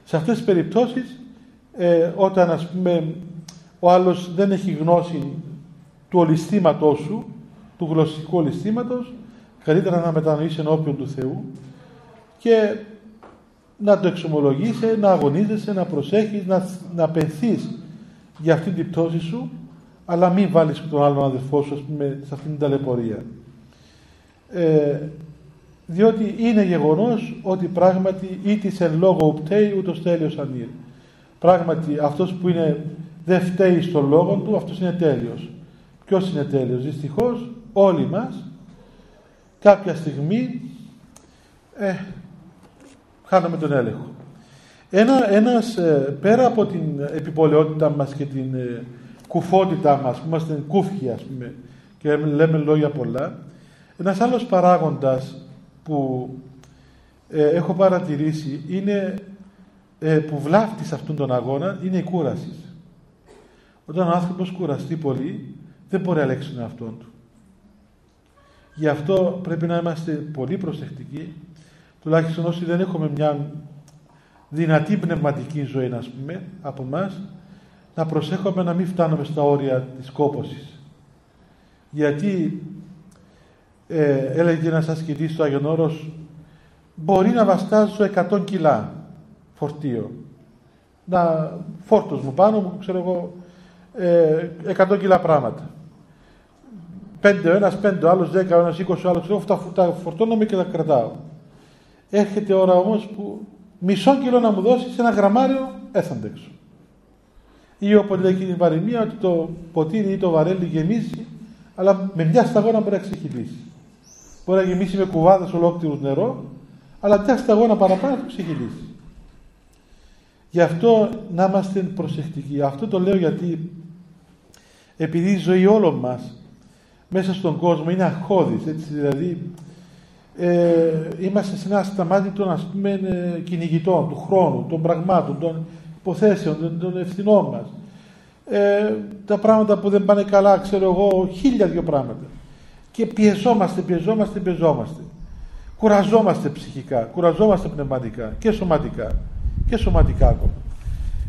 Σε αυτές τις περιπτώσεις, ε, όταν ας πούμε ο άλλος δεν έχει γνώση του ολιστήματός σου, του γλωσσικού ολιστήματος, καλύτερα να μετανοήσει ενώπιον του Θεού και να το εξομολογήσει, να αγωνίζεσαι, να προσέχεις, να, να πενθείς για αυτή την πτώση σου, αλλά μην βάλεις τον άλλον αδελφό σου, ας πούμε, σε αυτήν την ταλαιπωρία. Ε, διότι είναι γεγονός ότι πράγματι ήτης εν λόγω ουπτέει ούτως τέλειος ανήρ. Πράγματι αυτός που είναι, δεν φταίει στον λόγο του, αυτός είναι τέλειος. Ποιος είναι τέλειος, δυστυχώς όλοι μας κάποια στιγμή ε, χάνουμε τον έλεγχο. Ένα, ένας, ε, πέρα από την επιπολαιότητα μας και την ε, κουφότητά μας, που είμαστε κούφιοι ας πούμε και λέμε λόγια πολλά, ένας άλλος παράγοντας που ε, έχω παρατηρήσει είναι ε, που βλάφτει σε αυτόν τον αγώνα είναι η κούρασης. Όταν ο άνθρωπος κουραστεί πολύ δεν μπορεί να ελέγξει τον εαυτό του. Γι' αυτό πρέπει να είμαστε πολύ προσεκτικοί τουλάχιστον όσοι δεν έχουμε μια δυνατή πνευματική ζωή να πούμε από εμάς, να προσέχουμε να μην φτάνουμε στα όρια της κόπωσης. Γιατί ε, έλεγε ένας ασκητής στο Άγιον Όρος μπορεί να βαστάζω 100 κιλά φορτίο. Να φόρτος μου πάνω μου ξέρω εγώ ε, 100 κιλά πράγματα. Πέντε ο ένας, πέντε ο άλλος, δέκα ο ένας, είκοσι ο άλλος τα, τα φορτώνομαι και τα κρατάω. Έρχεται ώρα όμως που μισό κιλό να μου δώσεις σε ένα γραμμάριο έθαντε έξω Ή όποτε λέει εκείνη η παροιμία ότι το ποτήρι ή το βαρέλι γεμίσει, αλλά με μια σταγόνα μπορεί να ξεχυλήσει. Μπορεί να γεμίσει με κουβάδες ολόκληρους νερό, αλλά μια σταγόνα παραπάνω θα ξεχυλήσει. Γι' αυτό να είμαστε προσεκτικοί. Αυτό το λέω γιατί επειδή η ζωή όλων μας μέσα στον κόσμο είναι αχώδης, έτσι δηλαδή ε, είμαστε σε ένα ασταμάτητο ας πούμε ε, κυνηγητό του χρόνου, των πραγμάτων, των υποθέσεων, των ευθυνών μας. Ε, τα πράγματα που δεν πάνε καλά, ξέρω εγώ, χίλια δυο πράγματα. Και πιεζόμαστε, πιεζόμαστε, πιεζόμαστε. Κουραζόμαστε ψυχικά, κουραζόμαστε πνευματικά και σωματικά και σωματικά ακόμα.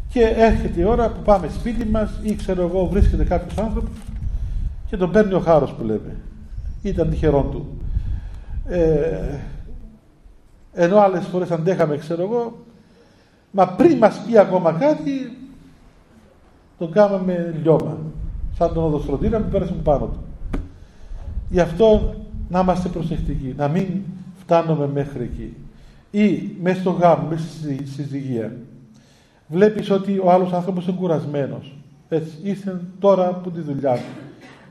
Και έρχεται η ώρα που πάμε σπίτι μας ή ξέρω εγώ βρίσκεται κάποιος άνθρωπος και τον παίρνει ο χάρος που λέμε. Ήταν τυχερόν του. Ε, ενώ άλλες φορές αντέχαμε ξέρω εγώ μα πριν μας πει ακόμα κάτι τον κάναμε λιώμα σαν τον οδοστρωτήρα που πέρασαμε πάνω του γι' αυτό να είμαστε προσεκτικοί να μην φτάνουμε μέχρι εκεί. Ή μέσα στο γάμο, μέσα στη συζυγία. Βλέπεις ότι ο άλλος άνθρωπος είναι κουρασμένος. Έτσι, ήρθε τώρα από τη δουλειά του.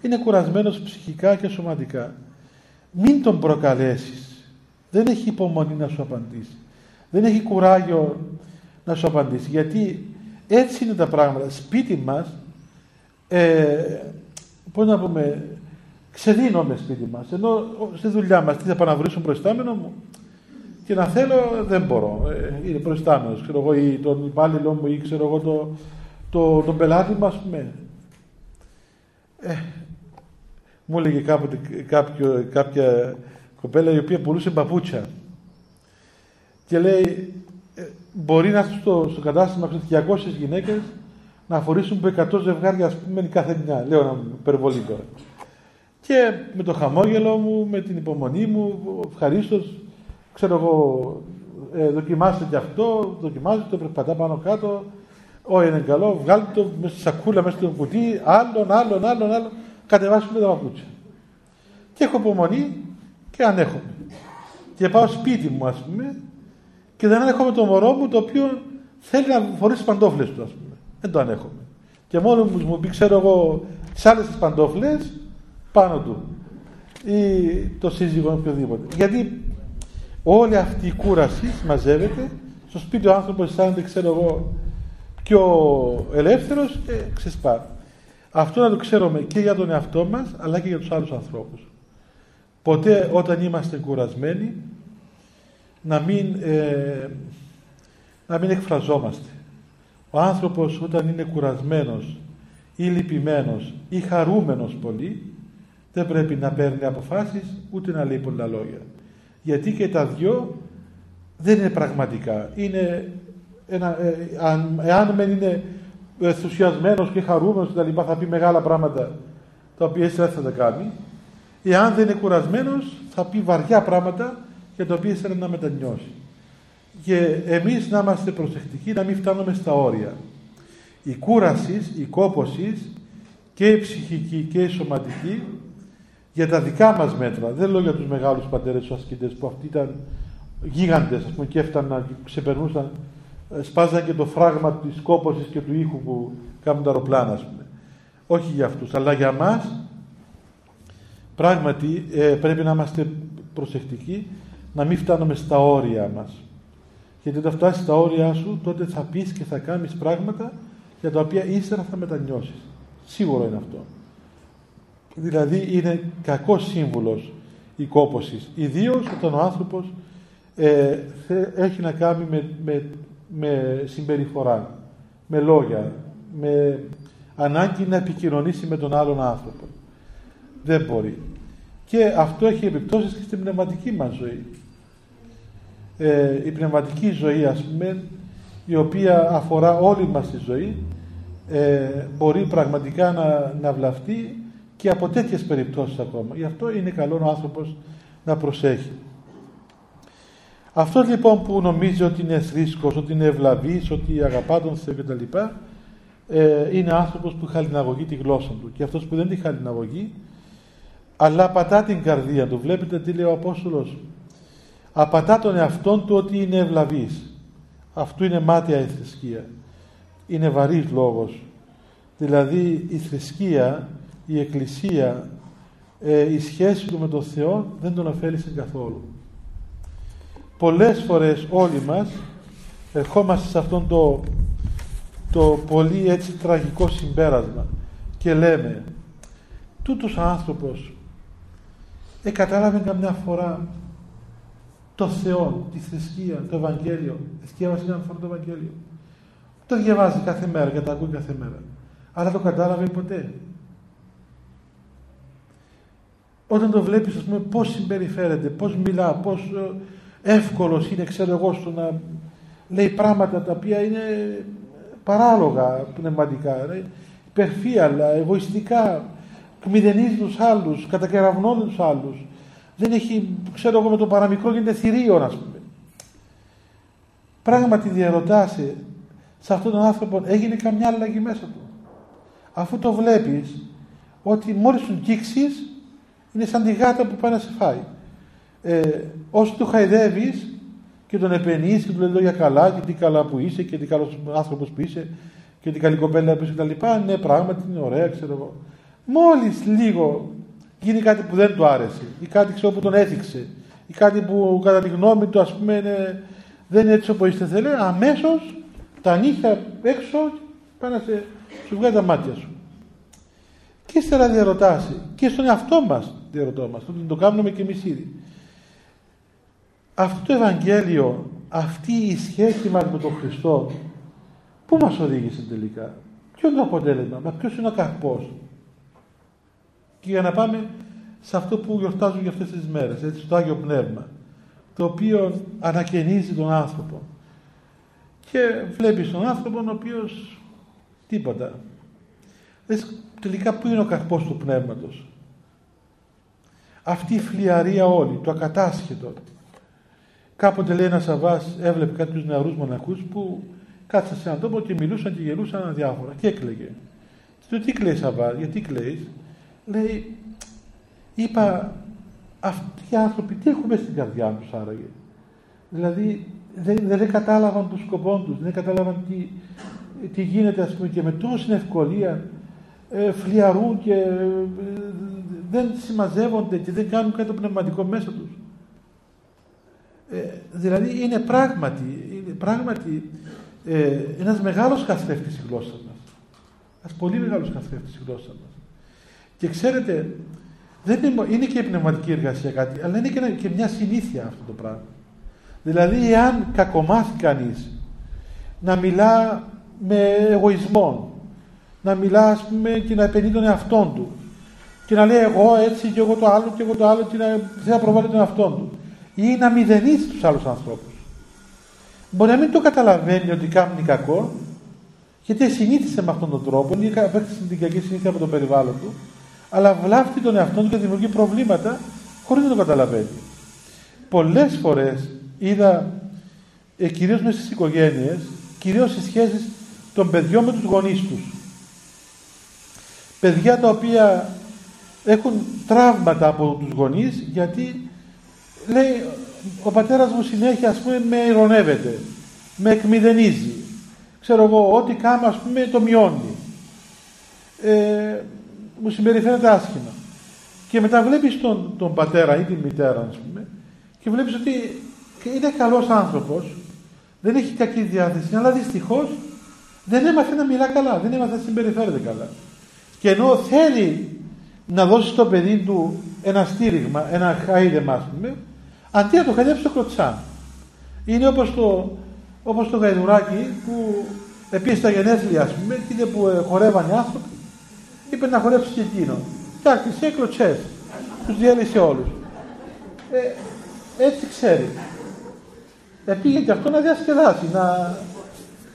Είναι κουρασμένος ψυχικά και σωματικά. Μην τον προκαλέσεις. Δεν έχει υπομονή να σου απαντήσει. Δεν έχει κουράγιο να σου απαντήσει. Γιατί έτσι είναι τα πράγματα. Σπίτι μας ε, πώς να πούμε ξεδίνομαι σπίτι μας ενώ στη δουλειά μας τι θα πάω να βρίσω προϊστάμενο μου και να θέλω δεν μπορώ ε, είναι προϊστάμενος ξέρω εγώ ή τον υπάλληλο μου ή ξέρω εγώ το, το, τον πελάτη μου ας πούμε ε, μου έλεγε κάποτε κάποιο, κάποια κοπέλα η οποία πουλούσε παπούτσια και λέει ε, μπορεί να έρθει στο, στο κατάστημα 200 γυναίκες να φορήσουν 100 ζευγάρια ας πούμε κάθε μια. Λέω να υπερβολή τώρα. Και με το χαμόγελο μου, με την υπομονή μου, ευχαρίστως, ξέρω εγώ, ε, δοκιμάστε και αυτό, δοκιμάστε το, περπατά πάνω κάτω, όχι είναι καλό, βγάλτε το μέσα στη σακούλα, μέσα στο κουτί, άλλον, άλλον, άλλον, άλλον, κατεβάσουμε τα παπούτσια. Και έχω υπομονή και ανέχομαι. Και πάω σπίτι μου, ας πούμε, και δεν ανέχομαι το μωρό μου το οποίο θέλει να φορήσει παντόφλες του, ας πούμε. Δεν το ανέχομαι. Και μόνος μου μου πει, ξέρω εγώ, τι άλλες τις παντόφλες πάνω του. Ή το σύζυγο οποιοδήποτε. Γιατί όλη αυτή η κούραση μαζεύεται στο σπίτι ο άνθρωπος αισθάνεται, ξέρω εγώ, πιο ελεύθερος και ξεσπά. Αυτό να το ξέρουμε και για τον εαυτό μας, αλλά και για τους άλλους ανθρώπους. Ποτέ όταν είμαστε κουρασμένοι να μην, ε, να μην εκφραζόμαστε. Ο άνθρωπος όταν είναι κουρασμένος ή λυπημένος ή χαρούμενος πολύ δεν πρέπει να παίρνει αποφάσεις ούτε να λέει πολλά λόγια. Γιατί και τα δυο δεν είναι πραγματικά. Είναι ένα, ε, αν, εάν δεν είναι ενθουσιασμένος και χαρούμενος και τα θα πει μεγάλα πράγματα τα οποία έτσι δεν θα τα κάνει. Εάν δεν είναι κουρασμένος θα πει βαριά πράγματα για το οποίο ήθελε να μετανιώσει. Και εμείς να είμαστε προσεκτικοί να μην φτάνουμε στα όρια. Η κούρασης, η κόπωσης και η ψυχική και η σωματική για τα δικά μας μέτρα. Δεν λέω για τους μεγάλους πατέρες τους ασκητές που αυτοί ήταν γίγαντες ας πούμε, και έφταναν, ξεπερνούσαν, ε, σπάζαν και το φράγμα της κόπωσης και του ήχου που κάνουν τα αεροπλάνα ας πούμε. Όχι για αυτούς, αλλά για μας πράγματι ε, πρέπει να είμαστε προσεκτικοί να μην φτάνουμε στα όρια μας. Γιατί όταν φτάσεις στα όρια σου, τότε θα πεις και θα κάνεις πράγματα για τα οποία ύστερα θα μετανιώσεις. Σίγουρο είναι αυτό. Δηλαδή είναι κακός σύμβουλος η κόπωσης. Ιδίως όταν ο άνθρωπος ε, έχει να κάνει με, με, με συμπεριφορά, με λόγια, με ανάγκη να επικοινωνήσει με τον άλλον άνθρωπο. Δεν μπορεί. Και αυτό έχει επιπτώσεις και στην πνευματική μας ζωή ε, η πνευματική ζωή ας πούμε η οποία αφορά όλη μας τη ζωή ε, μπορεί πραγματικά να, να βλαφτεί και από τέτοιες περιπτώσεις ακόμα. Γι' αυτό είναι καλό ο άνθρωπος να προσέχει. Αυτός λοιπόν που νομίζει ότι είναι θρήσκος, ότι είναι ευλαβής, ότι αγαπά τον Θεό κτλ. Ε, είναι άνθρωπος που χαλιναγωγεί τη γλώσσα του. Και αυτός που δεν τη χαλιναγωγεί, αλλά πατά την καρδία του. Βλέπετε τι λέει ο Απόστολος απατά τον εαυτόν του ότι είναι ευλαβής. Αυτό είναι μάτια η θρησκεία. Είναι βαρύς λόγος Δηλαδή η θρησκεία, η εκκλησία, ε, η σχέση του με τον Θεό δεν τον ωφέλησε καθόλου. Πολλές φορές όλοι μας ερχόμαστε σε αυτόν το, το πολύ έτσι τραγικό συμπέρασμα και λέμε τούτος ο άνθρωπος ε, κατάλαβε καμιά φορά το Θεό, τη θρησκεία, το Ευαγγέλιο. Διάβασε μια φορά το Ευαγγέλιο. Το διαβάζει κάθε μέρα και το ακούει κάθε μέρα. Αλλά το κατάλαβε ποτέ. Όταν το βλέπεις, ας πούμε, πώς συμπεριφέρεται, πώς μιλά, πώς ε, εύκολος είναι, ξέρω εγώ, στο να λέει πράγματα τα οποία είναι παράλογα πνευματικά, υπερφύαλα, εγωιστικά, κμηδενίζει τους άλλους, κατακεραυνώνει τους άλλους. Δεν έχει, ξέρω εγώ, με το παραμικρό γίνεται θηρίο, ας πούμε. Πράγματι διαρωτάσαι, σε αυτόν τον άνθρωπο έγινε καμιά αλλαγή μέσα του. Αφού το βλέπεις, ότι μόλις τον κύξεις, είναι σαν τη γάτα που πάει να σε φάει. Ε, όσο του χαϊδεύεις και τον επενείς και του λέει για καλά και τι καλά που είσαι και τι καλός άνθρωπος που είσαι και τι καλή κοπέλα που είσαι και τα λοιπά, ναι πράγματι είναι ωραία ξέρω εγώ. Μόλις λίγο γίνει κάτι που δεν του άρεσε ή κάτι ξέρω που τον έθιξε ή κάτι που κατά τη γνώμη του ας πούμε είναι, δεν είναι έτσι όπως είστε θέλει, αμέσως τα νύχια έξω πάνε να σε, σου βγάλει τα μάτια σου. Και ύστερα διαρωτάσαι και στον εαυτό μας διαρωτόμαστε, ότι το κάνουμε και εμείς ήδη. Αυτό το Ευαγγέλιο, αυτή η σχέση μας με τον Χριστό, πού μας οδήγησε τελικά, ποιο είναι το αποτέλεσμα, μα ποιος είναι ο καρπός; Και για να πάμε σε αυτό που γιορτάζουν για αυτές τις μέρες, έτσι, το Άγιο Πνεύμα, το οποίο ανακαινίζει τον άνθρωπο. Και βλέπεις τον άνθρωπο ο οποίος τίποτα. Λες, τελικά πού είναι ο καρπός του πνεύματος; Αυτή η φλιαρία όλη, το ακατάσχετο. Κάποτε λέει ένας Σαββάς, έβλεπε κάποιους νεαρούς μοναχούς που κάτσαν σε έναν τόπο και μιλούσαν και γελούσαν αδιάφορα και έκλαιγε. του τι κλαίει Σαββά, γιατί κλαίει, λέει, είπα, αυτοί οι άνθρωποι τι έχουν μέσα στην καρδιά τους άραγε. Δηλαδή δεν, δεν κατάλαβαν τον σκοπό τους, δεν κατάλαβαν τι, τι γίνεται ας πούμε και με τόση ευκολία ε, φλιαρούν και ε, δεν συμμαζεύονται και δεν κάνουν κάτι το πνευματικό μέσα τους. Ε, δηλαδή είναι πράγματι, είναι πράγματι ε, ένας μεγάλος καθρέφτης η γλώσσα μας. Ένας πολύ μεγάλος καθρέφτης η γλώσσα μας. Και ξέρετε, δεν είναι, είναι και η πνευματική εργασία κάτι, αλλά είναι και, και μια συνήθεια αυτό το πράγμα. Δηλαδή, εάν κακομάθει κανείς να μιλά με εγωισμό, να μιλά ας πούμε και να επενεί τον εαυτόν του και να λέει εγώ έτσι και εγώ το άλλο και εγώ το άλλο και να θέλει να προβάλλει τον εαυτόν του ή να μηδενίσει τους άλλους ανθρώπους. Μπορεί να μην το καταλαβαίνει ότι κάνει κακό γιατί συνήθισε με αυτόν τον τρόπο ή απέκτησε την κακή συνήθεια από το περιβάλλον του αλλά βλάφτει τον εαυτό του και δημιουργεί προβλήματα χωρίς να το καταλαβαίνει. Πολλές φορές είδα ε, κυρίως μέσα στις οικογένειες κυρίως στις σχέσεις των παιδιών με τους γονείς τους παιδιά τα οποία έχουν τραύματα από τους γονείς γιατί λέει ο πατέρας μου συνέχεια ας πούμε με ειρωνεύεται με εκμηδενίζει. Ξέρω εγώ ό,τι κάνω ας πούμε το μειώνει. Ε, μου συμπεριφέρεται άσχημα. Και μετά βλέπεις τον, τον πατέρα ή την μητέρα ας πούμε και βλέπεις ότι είναι καλός άνθρωπος δεν έχει κακή διάθεση αλλά δυστυχώς δεν έμαθε να μιλά καλά δεν έμαθε να συμπεριφέρεται καλά. Και ενώ θέλει να δώσει στο παιδί του ένα στήριγμα, ένα χαίδεμα ας πούμε, αντί να το χαϊδέψει το κλωτσά. Είναι όπως το, όπως το γαϊδουράκι που επίσης στα γενέθλια ας πούμε, είδε που ε, χορεύανε άνθρωποι, είπε να χορέψει και εκείνο. Εντάξει, σε κλωτσές, τους διέλυσε όλους. Ε, έτσι ξέρει. Ε, πήγε και αυτό να διασκεδάσει, να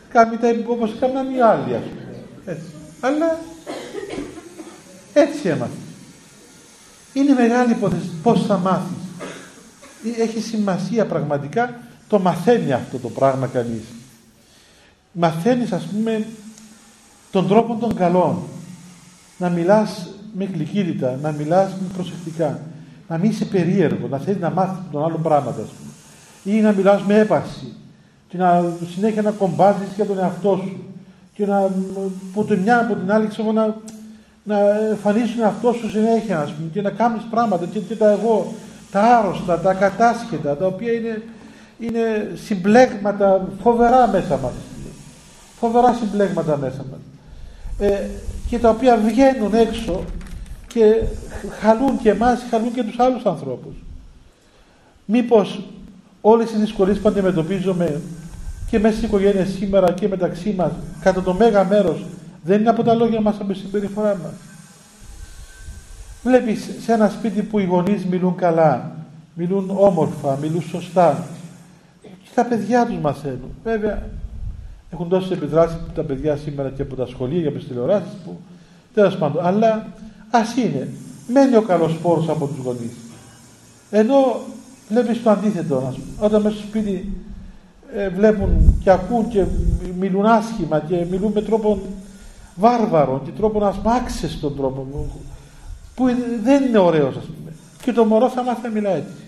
κάνει τα όπως έκαναν οι άλλοι, ας πούμε. Έτσι. Αλλά έτσι έμαθε. Είναι μεγάλη υπόθεση πώς θα μάθεις; Έχει σημασία πραγματικά το μαθαίνει αυτό το πράγμα κανείς. Μαθαίνεις ας πούμε τον τρόπο των καλών. Να μιλάς με γλυκύτητα, να μιλάς με προσεκτικά. Να μην είσαι περίεργο, να θέλεις να μάθεις τον άλλο πράγματα ας πούμε. Ή να μιλάς με έπαρση και να συνέχεια να κομπάζεις για τον εαυτό σου και να, που την μια από την άλλη ξέρω να, να εμφανίσουν αυτό σου συνέχεια ας πούμε, και να κάνεις πράγματα και, και τα εγώ, τα άρρωστα, τα κατάσχετα, τα οποία είναι, είναι συμπλέγματα φοβερά μέσα μας. Φοβερά συμπλέγματα μέσα μας. Ε, και τα οποία βγαίνουν έξω και χαλούν και εμάς, χαλούν και τους άλλους ανθρώπους. Μήπως όλες οι δυσκολίες που αντιμετωπίζουμε και μέσα στις οικογένειες σήμερα και μεταξύ μας, κατά το μέγα μέρος, δεν είναι από τα λόγια μας, από τη συμπεριφορά μας. Βλέπεις σε ένα σπίτι που οι γονείς μιλούν καλά, μιλούν όμορφα, μιλούν σωστά, και τα παιδιά τους μαθαίνουν. Βέβαια, έχουν τόσες επιδράσεις τα παιδιά σήμερα και από τα σχολεία και από τις τηλεοράσεις που τέλος πάντων. Αλλά ας είναι. Μένει ο καλός φόρος από τους γονείς. Ενώ βλέπεις το αντίθετο. Όταν μέσα στο σπίτι ε, βλέπουν και ακούν και μιλούν άσχημα και μιλούν με τρόπο βάρβαρο και τρόπο άξεστο τρόπο που δεν είναι ωραίος, ας πούμε. Και το μωρό θα μάθει να μιλά έτσι.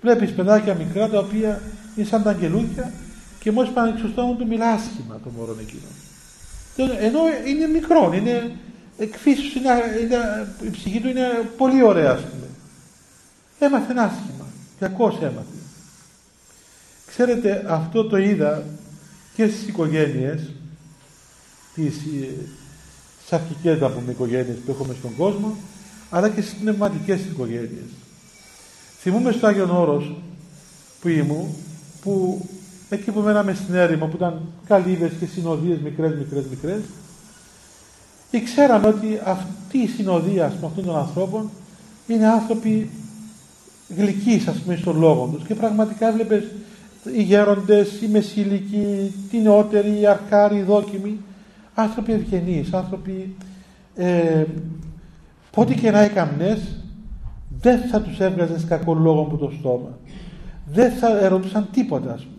Βλέπεις παιδάκια μικρά τα οποία είναι σαν τα αγγελούκια και μόλις πάνε στο στόμα του μιλά άσχημα το μωρό εκείνο. Ενώ είναι μικρό, είναι εκφύσους, είναι, είναι, η ψυχή του είναι πολύ ωραία ας πούμε. Έμαθε άσχημα, κακώς έμαθε. Ξέρετε αυτό το είδα και στις οικογένειες, τις, τις αρχικές να πούμε οικογένειες που έχουμε στον κόσμο, αλλά και στις πνευματικές οικογένειες. Θυμούμαι στο Άγιον Όρος που ήμουν, που εκεί που μέναμε στην έρημο που ήταν καλύβες και συνοδείες μικρές, μικρές, μικρές και ξέραμε ότι αυτή η συνοδεία πούμε, αυτών των ανθρώπων είναι άνθρωποι γλυκοί ας πούμε στον λόγο τους και πραγματικά βλέπεις οι γέροντες, οι μεσήλικοι, οι νεότεροι, οι αρχάροι, οι δόκιμοι άνθρωποι ευγενείς, άνθρωποι ε, πότε και να έκαμνες δεν θα τους έβγαζες κακό λόγο από το στόμα δεν θα ερωτούσαν τίποτα ας πούμε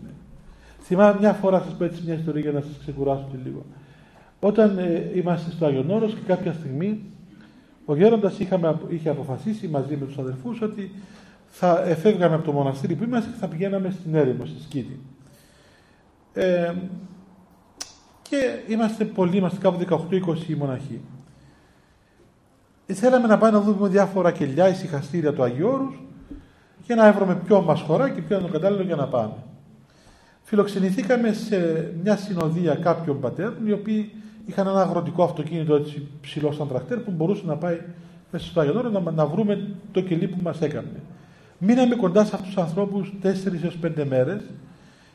Θυμάμαι μια φορά, σας πω έτσι μια ιστορία για να σας ξεκουράσω και λίγο. Όταν ε, είμαστε στο Άγιον Όρος και κάποια στιγμή ο Γέροντας είχε αποφασίσει μαζί με τους αδερφούς ότι θα εφεύγαμε από το μοναστήρι που είμαστε και θα πηγαίναμε στην έρημο, στη Σκήτη. Ε, και είμαστε πολλοί, είμαστε κάπου 18-20 μοναχοί. Ε, θέλαμε να πάμε να δούμε διάφορα κελιά, ησυχαστήρια του Αγίου Όρους και να έβρουμε ποιο μας χωρά και ποιο είναι το κατάλληλο για να πάμε φιλοξενηθήκαμε σε μια συνοδεία κάποιων πατέρων οι οποίοι είχαν ένα αγροτικό αυτοκίνητο έτσι ψηλό σαν τρακτέρ που μπορούσε να πάει μέσα στο Άγιον να, να βρούμε το κελί που μας έκανε. Μείναμε κοντά σε αυτούς τους ανθρώπους 4 έως 5 μέρες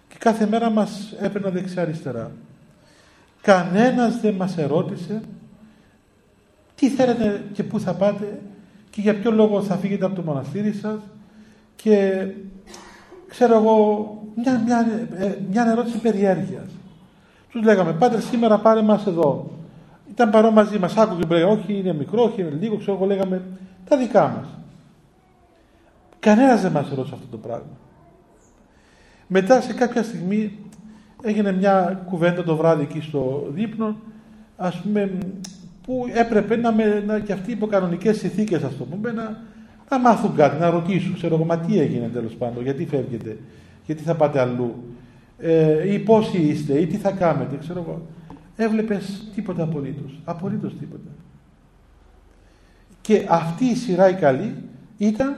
και κάθε μέρα μας έπαιρνα δεξιά-αριστερά. Κανένας δεν μας ερώτησε τι θέλετε και πού θα πάτε και για ποιο λόγο θα φύγετε από το μοναστήρι σας και ξέρω εγώ μια, μια, ε, μια ερώτηση περιέργειας. Τους λέγαμε, πάτε σήμερα πάρε μας εδώ. Ήταν παρόν μαζί μας, άκουγε και όχι είναι μικρό, όχι είναι λίγο, ξέρω εγώ, λέγαμε τα δικά μας. Κανένας δεν μας ρώτησε αυτό το πράγμα. Μετά σε κάποια στιγμή έγινε μια κουβέντα το βράδυ εκεί στο δείπνο, ας πούμε, που έπρεπε να, με, να και αυτοί οι υποκανονικέ συνθήκες, ας το πούμε, να, να μάθουν κάτι, να ρωτήσουν, ξέρω εγώ, μα τι έγινε τέλος πάντων, γιατί φεύγετε γιατί θα πάτε αλλού ε, ή πόσοι είστε ή τι θα κάνετε, ξέρω εγώ. Έβλεπες τίποτα απολύτως, απολύτως τίποτα. Και αυτή η σειρά η καλή ήταν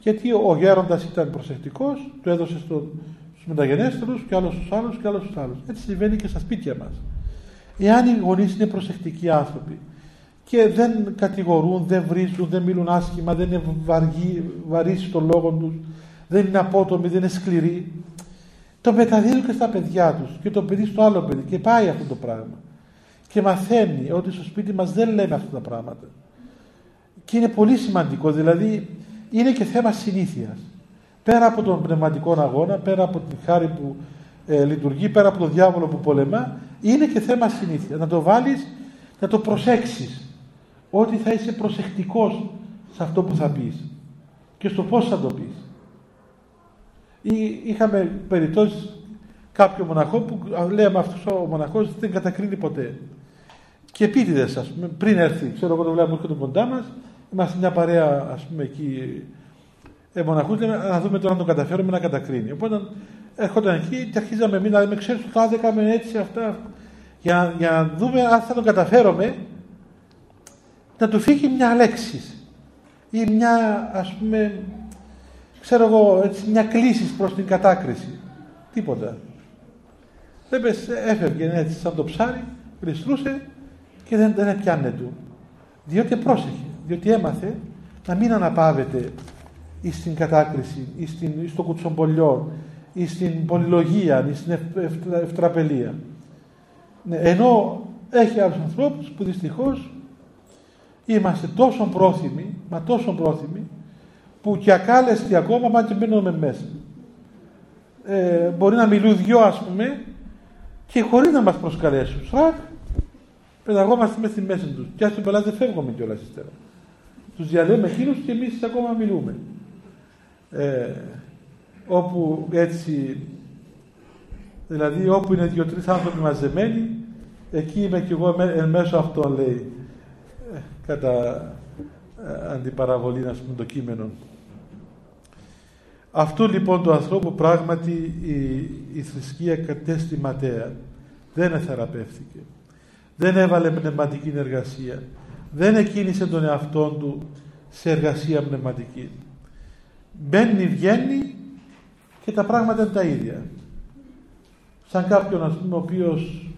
γιατί ο γέροντας ήταν προσεκτικός, του έδωσε στον, στους μεταγενέστερους και άλλους στους άλλους και άλλους στους άλλους. Έτσι συμβαίνει και στα σπίτια μας. Εάν οι γονείς είναι προσεκτικοί άνθρωποι και δεν κατηγορούν, δεν βρίζουν, δεν μιλούν άσχημα, δεν είναι βαρύς στο λόγο τους, δεν είναι απότομοι, δεν είναι σκληροί. Το μεταδίδουν και στα παιδιά τους και το παιδί στο άλλο παιδί και πάει αυτό το πράγμα. Και μαθαίνει ότι στο σπίτι μας δεν λέμε αυτά τα πράγματα. Και είναι πολύ σημαντικό, δηλαδή είναι και θέμα συνήθειας. Πέρα από τον πνευματικό αγώνα, πέρα από την χάρη που ε, λειτουργεί, πέρα από τον διάβολο που πολεμά, είναι και θέμα συνήθεια. Να το βάλεις, να το προσέξεις. Ότι θα είσαι προσεκτικός σε αυτό που θα πεις και στο πώς θα το πεις. Ή είχαμε περιπτώσεις κάποιο μοναχό που λέμε αυτός ο μοναχός δεν κατακρίνει ποτέ. Και επίτηδες, ας πούμε, πριν έρθει, ξέρω εγώ το βλέπουμε και τον κοντά μας, είμαστε μια παρέα, ας πούμε, εκεί ε, μοναχούς, να δούμε τώρα αν τον καταφέρουμε να κατακρίνει. Οπότε έρχονταν εκεί και αρχίζαμε εμείς να λέμε, ξέρεις, το τάδε έκαμε έτσι, αυτά. για, για να δούμε αν θα το καταφέρουμε να του φύγει μια λέξη ή μια ας πούμε ξέρω εγώ έτσι, μια κλίση προς την κατάκριση τίποτα Βλέπεις, έφευγε έτσι σαν το ψάρι, γλιστρούσε και δεν, δεν έπιανε του. Διότι πρόσεχε, διότι έμαθε να μην αναπαύεται ή στην κατάκριση, ή, στην, ή στο κουτσομπολιό, ή στην πολυλογία, ή στην ευ, ευτραπελία. Ναι, ενώ έχει άλλους ανθρώπους που δυστυχώς είμαστε τόσο πρόθυμοι, μα τόσο πρόθυμοι, που και ακάλεστοι ακόμα μα και μπαίνουμε μέσα. Ε, μπορεί να μιλούν δυο ας πούμε και χωρίς να μας προσκαλέσουν. Σρακ, πεταγόμαστε μέσα στη μέση τους. Και ας του πελάτε φεύγουμε κιόλας ύστερα. Τους διαλέμε εκείνους και εμείς ακόμα μιλούμε. Ε, όπου έτσι, δηλαδή όπου είναι δύο-τρεις άνθρωποι μαζεμένοι, εκεί είμαι κι εγώ εν μέσω αυτών λέει, ε, κατά ε, αντιπαραβολή, ας πούμε, το κείμενο. Αυτό λοιπόν το ανθρώπου πράγματι η, η θρησκεία κατέστη ματέα. Δεν εθεραπεύτηκε. Δεν έβαλε πνευματική εργασία. Δεν εκκίνησε τον εαυτό του σε εργασία πνευματική. Μπαίνει, βγαίνει και τα πράγματα είναι τα ίδια. Σαν κάποιον ας πούμε ο οποίος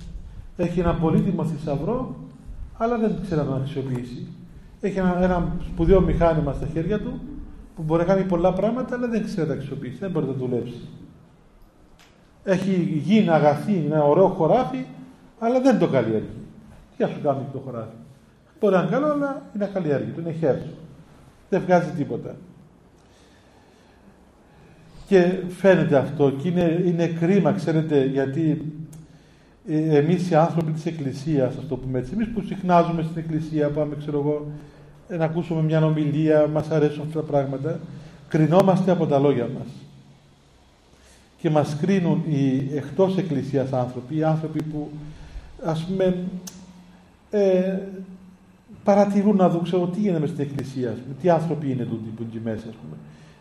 έχει ένα πολύτιμο θησαυρό αλλά δεν ξέρει να τον αξιοποιήσει. Έχει ένα, ένα σπουδαίο μηχάνημα στα χέρια του που μπορεί να κάνει πολλά πράγματα, αλλά δεν ξέρει να τα αξιοποιήσει, δεν μπορεί να δουλέψει. Έχει γίνει αγαθή, ένα ωραίο χωράφι, αλλά δεν το καλλιεργεί. Τι να σου κάνει το χωράφι. Μπορεί να είναι καλό, αλλά είναι ακαλλιέργητο, είναι χέρι Δεν βγάζει τίποτα. Και φαίνεται αυτό και είναι, είναι κρίμα, ξέρετε, γιατί ε, εμείς οι άνθρωποι της Εκκλησίας, ας το πούμε έτσι, εμείς που συχνάζουμε στην Εκκλησία, πάμε, ξέρω εγώ, να ακούσουμε μια ομιλία, μας αρέσουν αυτά τα πράγματα, κρινόμαστε από τα λόγια μας. Και μας κρίνουν οι εκτός εκκλησίας άνθρωποι, οι άνθρωποι που ας πούμε ε, παρατηρούν να δουν, ξέρω τι γίνεται στην εκκλησία, πούμε, τι άνθρωποι είναι τούτοι που είναι εκεί μέσα, ας πούμε.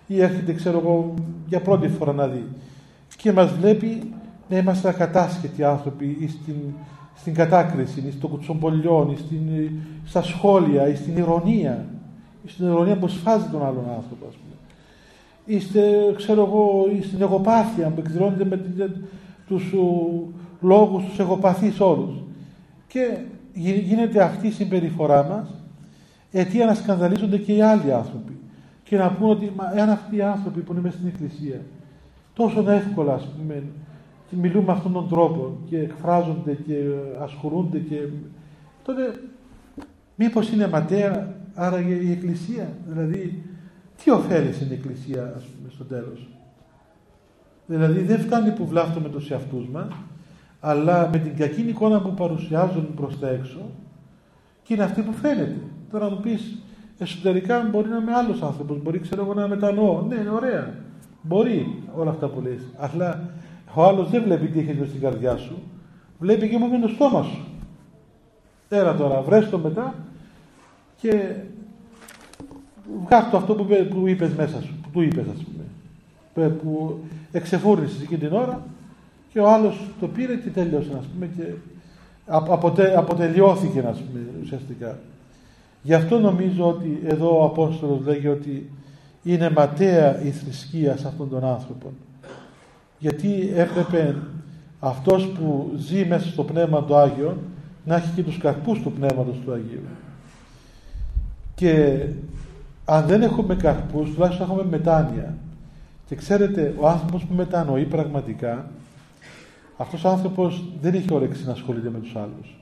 Ή έρχεται, ξέρω εγώ, για πρώτη φορά να δει. Και μας βλέπει να είμαστε ακατάσχετοι άνθρωποι ή στην στην κατάκριση, στο κουτσομπολιόν, στην, στα σχόλια, στην ηρωνία, στην ηρωνία που σφάζει τον άλλον άνθρωπο, ας πούμε. Είστε, ξέρω εγώ, στην εγωπάθεια που εκδηλώνεται με τους λόγους, τους εγωπαθείς όλους. Και γίνεται αυτή η συμπεριφορά μας αιτία να σκανδαλίζονται και οι άλλοι άνθρωποι και να πούν ότι μα, εάν αυτοί οι άνθρωποι που είναι μέσα στην εκκλησία τόσο εύκολα ας πούμε και μιλούν με αυτόν τον τρόπο και εκφράζονται και ασχολούνται και τότε μήπως είναι ματέα άρα η Εκκλησία δηλαδή τι ωφέλησε η Εκκλησία ας πούμε στο τέλος; Δηλαδή δεν φτάνει που βλάφτουμε τους εαυτούς μας αλλά με την κακή εικόνα που παρουσιάζουν προς τα έξω και είναι αυτή που φαίνεται. Τώρα μου πεις εσωτερικά μπορεί να είμαι άλλος άνθρωπος μπορεί ξέρω εγώ να μετανοώ. Ναι είναι ωραία. Μπορεί όλα αυτά που λες. Αλλά ο άλλος δεν βλέπει τι έχεις στην καρδιά σου, βλέπει και μόνο το στόμα σου. Έλα τώρα, βρες το μετά και βγάλει το αυτό που, που είπες μέσα σου, που του είπες ας πούμε, που εξεφούρνησες εκείνη την ώρα και ο άλλος το πήρε και τέλειωσε ας πούμε και αποτε, αποτελειώθηκε ας πούμε ουσιαστικά. Γι' αυτό νομίζω ότι εδώ ο Απόστολος λέγει ότι είναι ματέα η θρησκεία σε αυτόν τον άνθρωπο γιατί έπρεπε αυτός που ζει μέσα στο Πνεύμα του Άγιο να έχει και τους καρπούς του Πνεύματος του Αγίου. Και αν δεν έχουμε καρπούς, τουλάχιστον έχουμε μετάνοια. Και ξέρετε, ο άνθρωπος που μετανοεί πραγματικά, αυτός ο άνθρωπος δεν έχει όρεξη να ασχολείται με τους άλλους.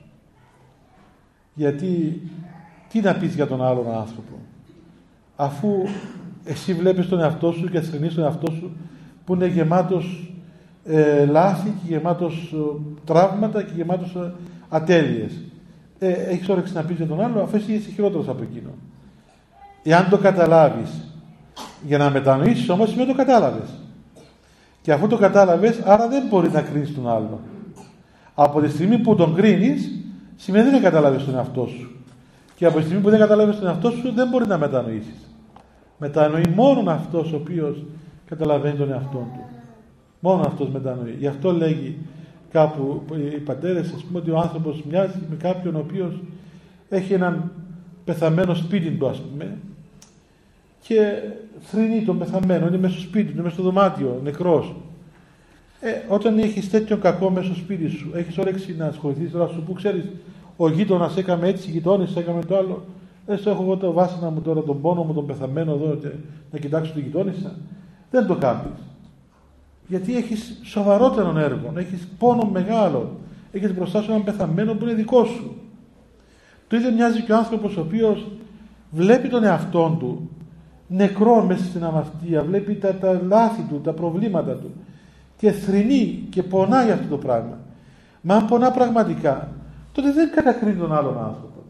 Γιατί, τι να πεις για τον άλλον άνθρωπο, αφού εσύ βλέπεις τον εαυτό σου και ασθενείς τον εαυτό σου που είναι γεμάτος ε, λάθη και γεμάτος ε, τραύματα και γεμάτος ε, ατέλειες. Ε, έχεις όρεξη να πεις για τον άλλο, αφού είσαι χειρότερος από εκείνο. Εάν το καταλάβεις, για να μετανοήσεις όμως σημαίνει το κατάλαβες. Και αφού το κατάλαβες, άρα δεν μπορείς να κρίνεις τον άλλο. Από τη στιγμή που τον κρίνεις, σημαίνει δεν κατάλαβες τον εαυτό σου. Και από τη στιγμή που δεν καταλάβεις τον εαυτό σου, δεν μπορεί να μετανοήσεις. Μετανοεί μόνο αυτός ο οποίος καταλαβαίνει τον εαυτό του. Μόνο αυτός μετανοεί. Γι' αυτό λέγει κάπου οι πατέρες, ας πούμε ότι ο άνθρωπος μοιάζει με κάποιον ο οποίος έχει έναν πεθαμένο σπίτι του ας πούμε και θρυνεί τον πεθαμένο, είναι μέσα στο σπίτι του, είναι μέσα στο δωμάτιο, νεκρός. Ε, όταν έχεις τέτοιο κακό μέσα στο σπίτι σου, έχεις όρεξη να ασχοληθείς τώρα σου που ξέρεις, ο γείτονας έκαμε έτσι, οι γειτόνες έκαμε το άλλο. Έστω έχω εγώ το βάσανα μου τώρα, τον πόνο μου, τον πεθαμένο εδώ, και να κοιτάξω τη γειτόνισσα. Δεν το κάνεις. Γιατί έχεις σοβαρότερο έργο, έχεις πόνο μεγάλο. Έχεις μπροστά σου έναν πεθαμένο που είναι δικό σου. Το ίδιο μοιάζει και ο άνθρωπος ο οποίος βλέπει τον εαυτό του νεκρό μέσα στην αμαρτία, βλέπει τα, τα λάθη του, τα προβλήματα του και θρυνεί και πονάει αυτό το πράγμα. Μα αν πονά πραγματικά, τότε δεν κατακρίνει τον άλλον άνθρωπο.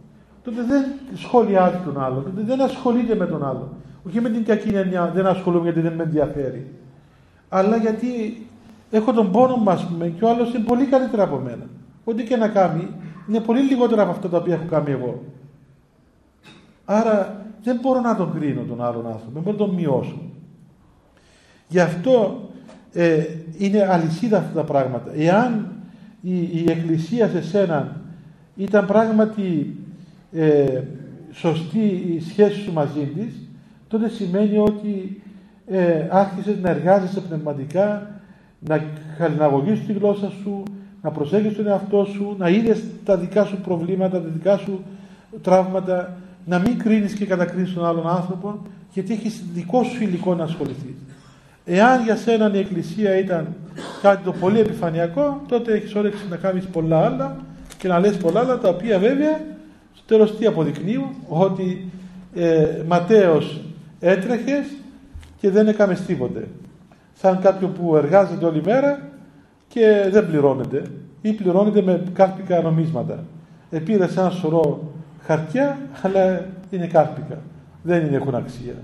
Τότε δεν σχολιάζει τον άλλον, τότε δεν ασχολείται με τον άλλον. Όχι με την κακή έννοια, δεν ασχολούμαι γιατί δεν με ενδιαφέρει. Αλλά γιατί έχω τον πόνο μου, ας πούμε, και ο άλλος είναι πολύ καλύτερα από μένα. Ό,τι και να κάνει, είναι πολύ λιγότερα από αυτά τα οποία έχω κάνει εγώ. Άρα δεν μπορώ να τον κρίνω τον άλλον άνθρωπο, δεν μπορώ να τον μειώσω. Γι' αυτό ε, είναι αλυσίδα αυτά τα πράγματα. Εάν η, η Εκκλησία σε σένα ήταν πράγματι ε, σωστή η σχέση σου μαζί της, τότε σημαίνει ότι ε, άρχισες να εργάζεσαι πνευματικά, να χαλιναγωγείς τη γλώσσα σου, να προσέχεις τον εαυτό σου, να είδες τα δικά σου προβλήματα, τα δικά σου τραύματα, να μην κρίνεις και κατακρίνεις τον άλλον άνθρωπο, γιατί έχεις δικό σου υλικό να ασχοληθείς. Εάν για σένα η Εκκλησία ήταν κάτι το πολύ επιφανειακό, τότε έχεις όρεξη να κάνεις πολλά άλλα και να λες πολλά άλλα, τα οποία βέβαια στο τέλος τι αποδεικνύουν, ότι ε, Ματέος έτρεχες και δεν έκαμες τίποτε. Σαν κάποιον που εργάζεται όλη μέρα και δεν πληρώνεται ή πληρώνεται με κάρπικα νομίσματα. Επήρες ένα σωρό χαρτιά, αλλά είναι κάρπικα. Δεν είναι, έχουν αξία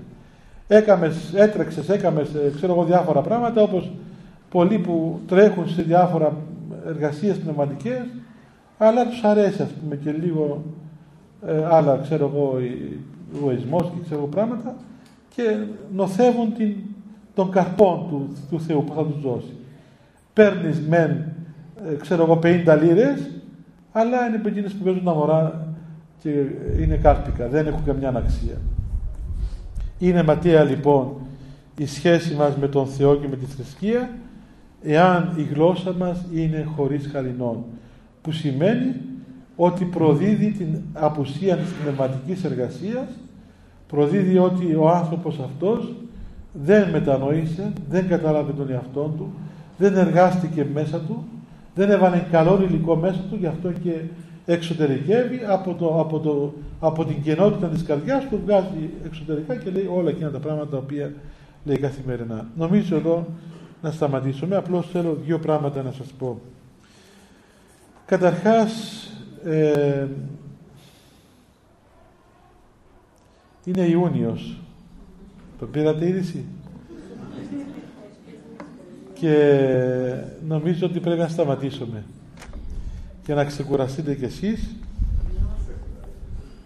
έκαμες, έτρεξες, έκαμες, ε, ξέρω εγώ, διάφορα πράγματα, όπως πολλοί που τρέχουν σε διάφορα εργασίες πνευματικές, αλλά τους αρέσει, ας πούμε, και λίγο ε, άλλα, ξέρω εγώ, ο ισμός και ξέρω πράγματα, και νοθεύουν την, τον καρπόν του, του Θεού που θα τους δώσει. Παίρνεις μεν, ε, ξέρω εγώ, 50 λίρες, αλλά είναι εκείνες που παίζουν αγορά και είναι κάρπικα, δεν έχουν καμιά αξία. Είναι ματία λοιπόν η σχέση μας με τον Θεό και με τη θρησκεία εάν η γλώσσα μας είναι χωρίς χαλινών που σημαίνει ότι προδίδει την απουσία της πνευματικής εργασίας προδίδει ότι ο άνθρωπος αυτός δεν μετανοήσε, δεν κατάλαβε τον εαυτό του δεν εργάστηκε μέσα του δεν έβαλε καλό υλικό μέσα του γι' αυτό και εξωτερικεύει από, το, από, το, από την κενότητα της καρδιάς του βγάζει εξωτερικά και λέει όλα εκείνα τα πράγματα τα οποία λέει καθημερινά. Νομίζω εδώ να σταματήσουμε, απλώς θέλω δύο πράγματα να σας πω. Καταρχάς, ε, είναι Ιούνιος. Το πήρατε είδηση; Και νομίζω ότι πρέπει να σταματήσουμε και να ξεκουραστείτε κι εσείς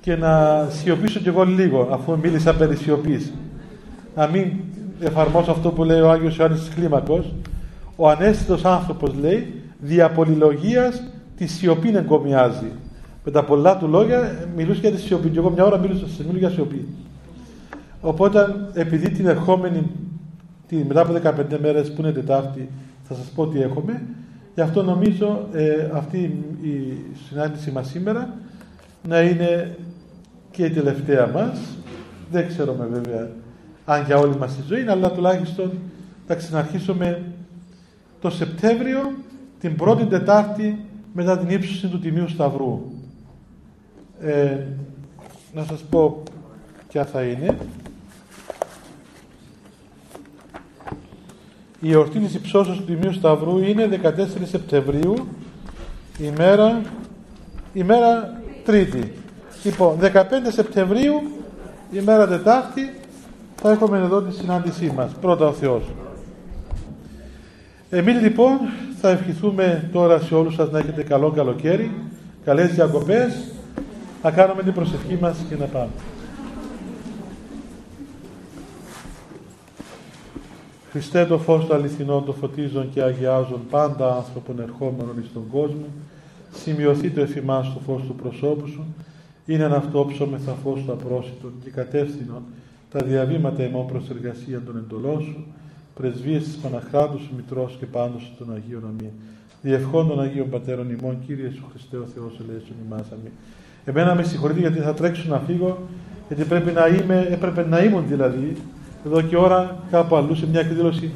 και να σιωπήσω κι εγώ λίγο αφού μίλησα περί σιωπής να μην εφαρμόσω αυτό που λέει ο Άγιος Ιωάννης της Κλίμακος ο ανέστητος άνθρωπος λέει δια πολυλογίας τη σιωπή εγκομιάζει με τα πολλά του λόγια μιλούσε για τη σιωπή. Και εγώ μια ώρα μίλησα σε για σιωπή. Οπότε επειδή την ερχόμενη τη, μετά από 15 μέρες που είναι Τετάρτη θα σας πω τι έχουμε. Γι' αυτό νομίζω ε, αυτή η συνάντηση μας σήμερα να είναι και η τελευταία μας. Δεν ξέρουμε βέβαια αν για όλη μας τη ζωή, αλλά τουλάχιστον θα ξαναρχίσουμε το Σεπτέμβριο, την πρώτη Τετάρτη μετά την ύψωση του Τιμίου Σταυρού. Ε, να σας πω ποια θα είναι. η εορτή της υψώσεως του Τιμίου Σταυρού είναι 14 Σεπτεμβρίου ημέρα, ημέρα Τρίτη. Λοιπόν, 15 Σεπτεμβρίου ημέρα Τετάρτη θα έχουμε εδώ τη συνάντησή μας. Πρώτα ο Θεός. Εμείς λοιπόν θα ευχηθούμε τώρα σε όλους σας να έχετε καλό καλοκαίρι, καλές διακοπές, θα κάνουμε την προσευχή μας και να πάμε. Χριστέ το φως του αληθινό το φωτίζον και αγιάζον πάντα άνθρωπον ερχόμενον εις τον κόσμο, σημειωθεί το εφημάς το φως του προσώπου σου, είναι ένα αυτό θα φως του απρόσιτον και κατεύθυνον τα διαβήματα ημών προς εργασία των εντολών σου, πρεσβείες της Παναχράτου σου Μητρός και πάντως των Αγίων Αμήν. Διευχών των Αγίων Πατέρων ημών, Κύριε Σου Χριστέ ο Θεός ελέησον ημάς αμήν. Εμένα με συγχωρείτε γιατί θα τρέξω να φύγω, γιατί πρέπει να είμαι, έπρεπε να ήμουν δηλαδή, εδώ και ώρα κάπου αλλού σε μια εκδήλωση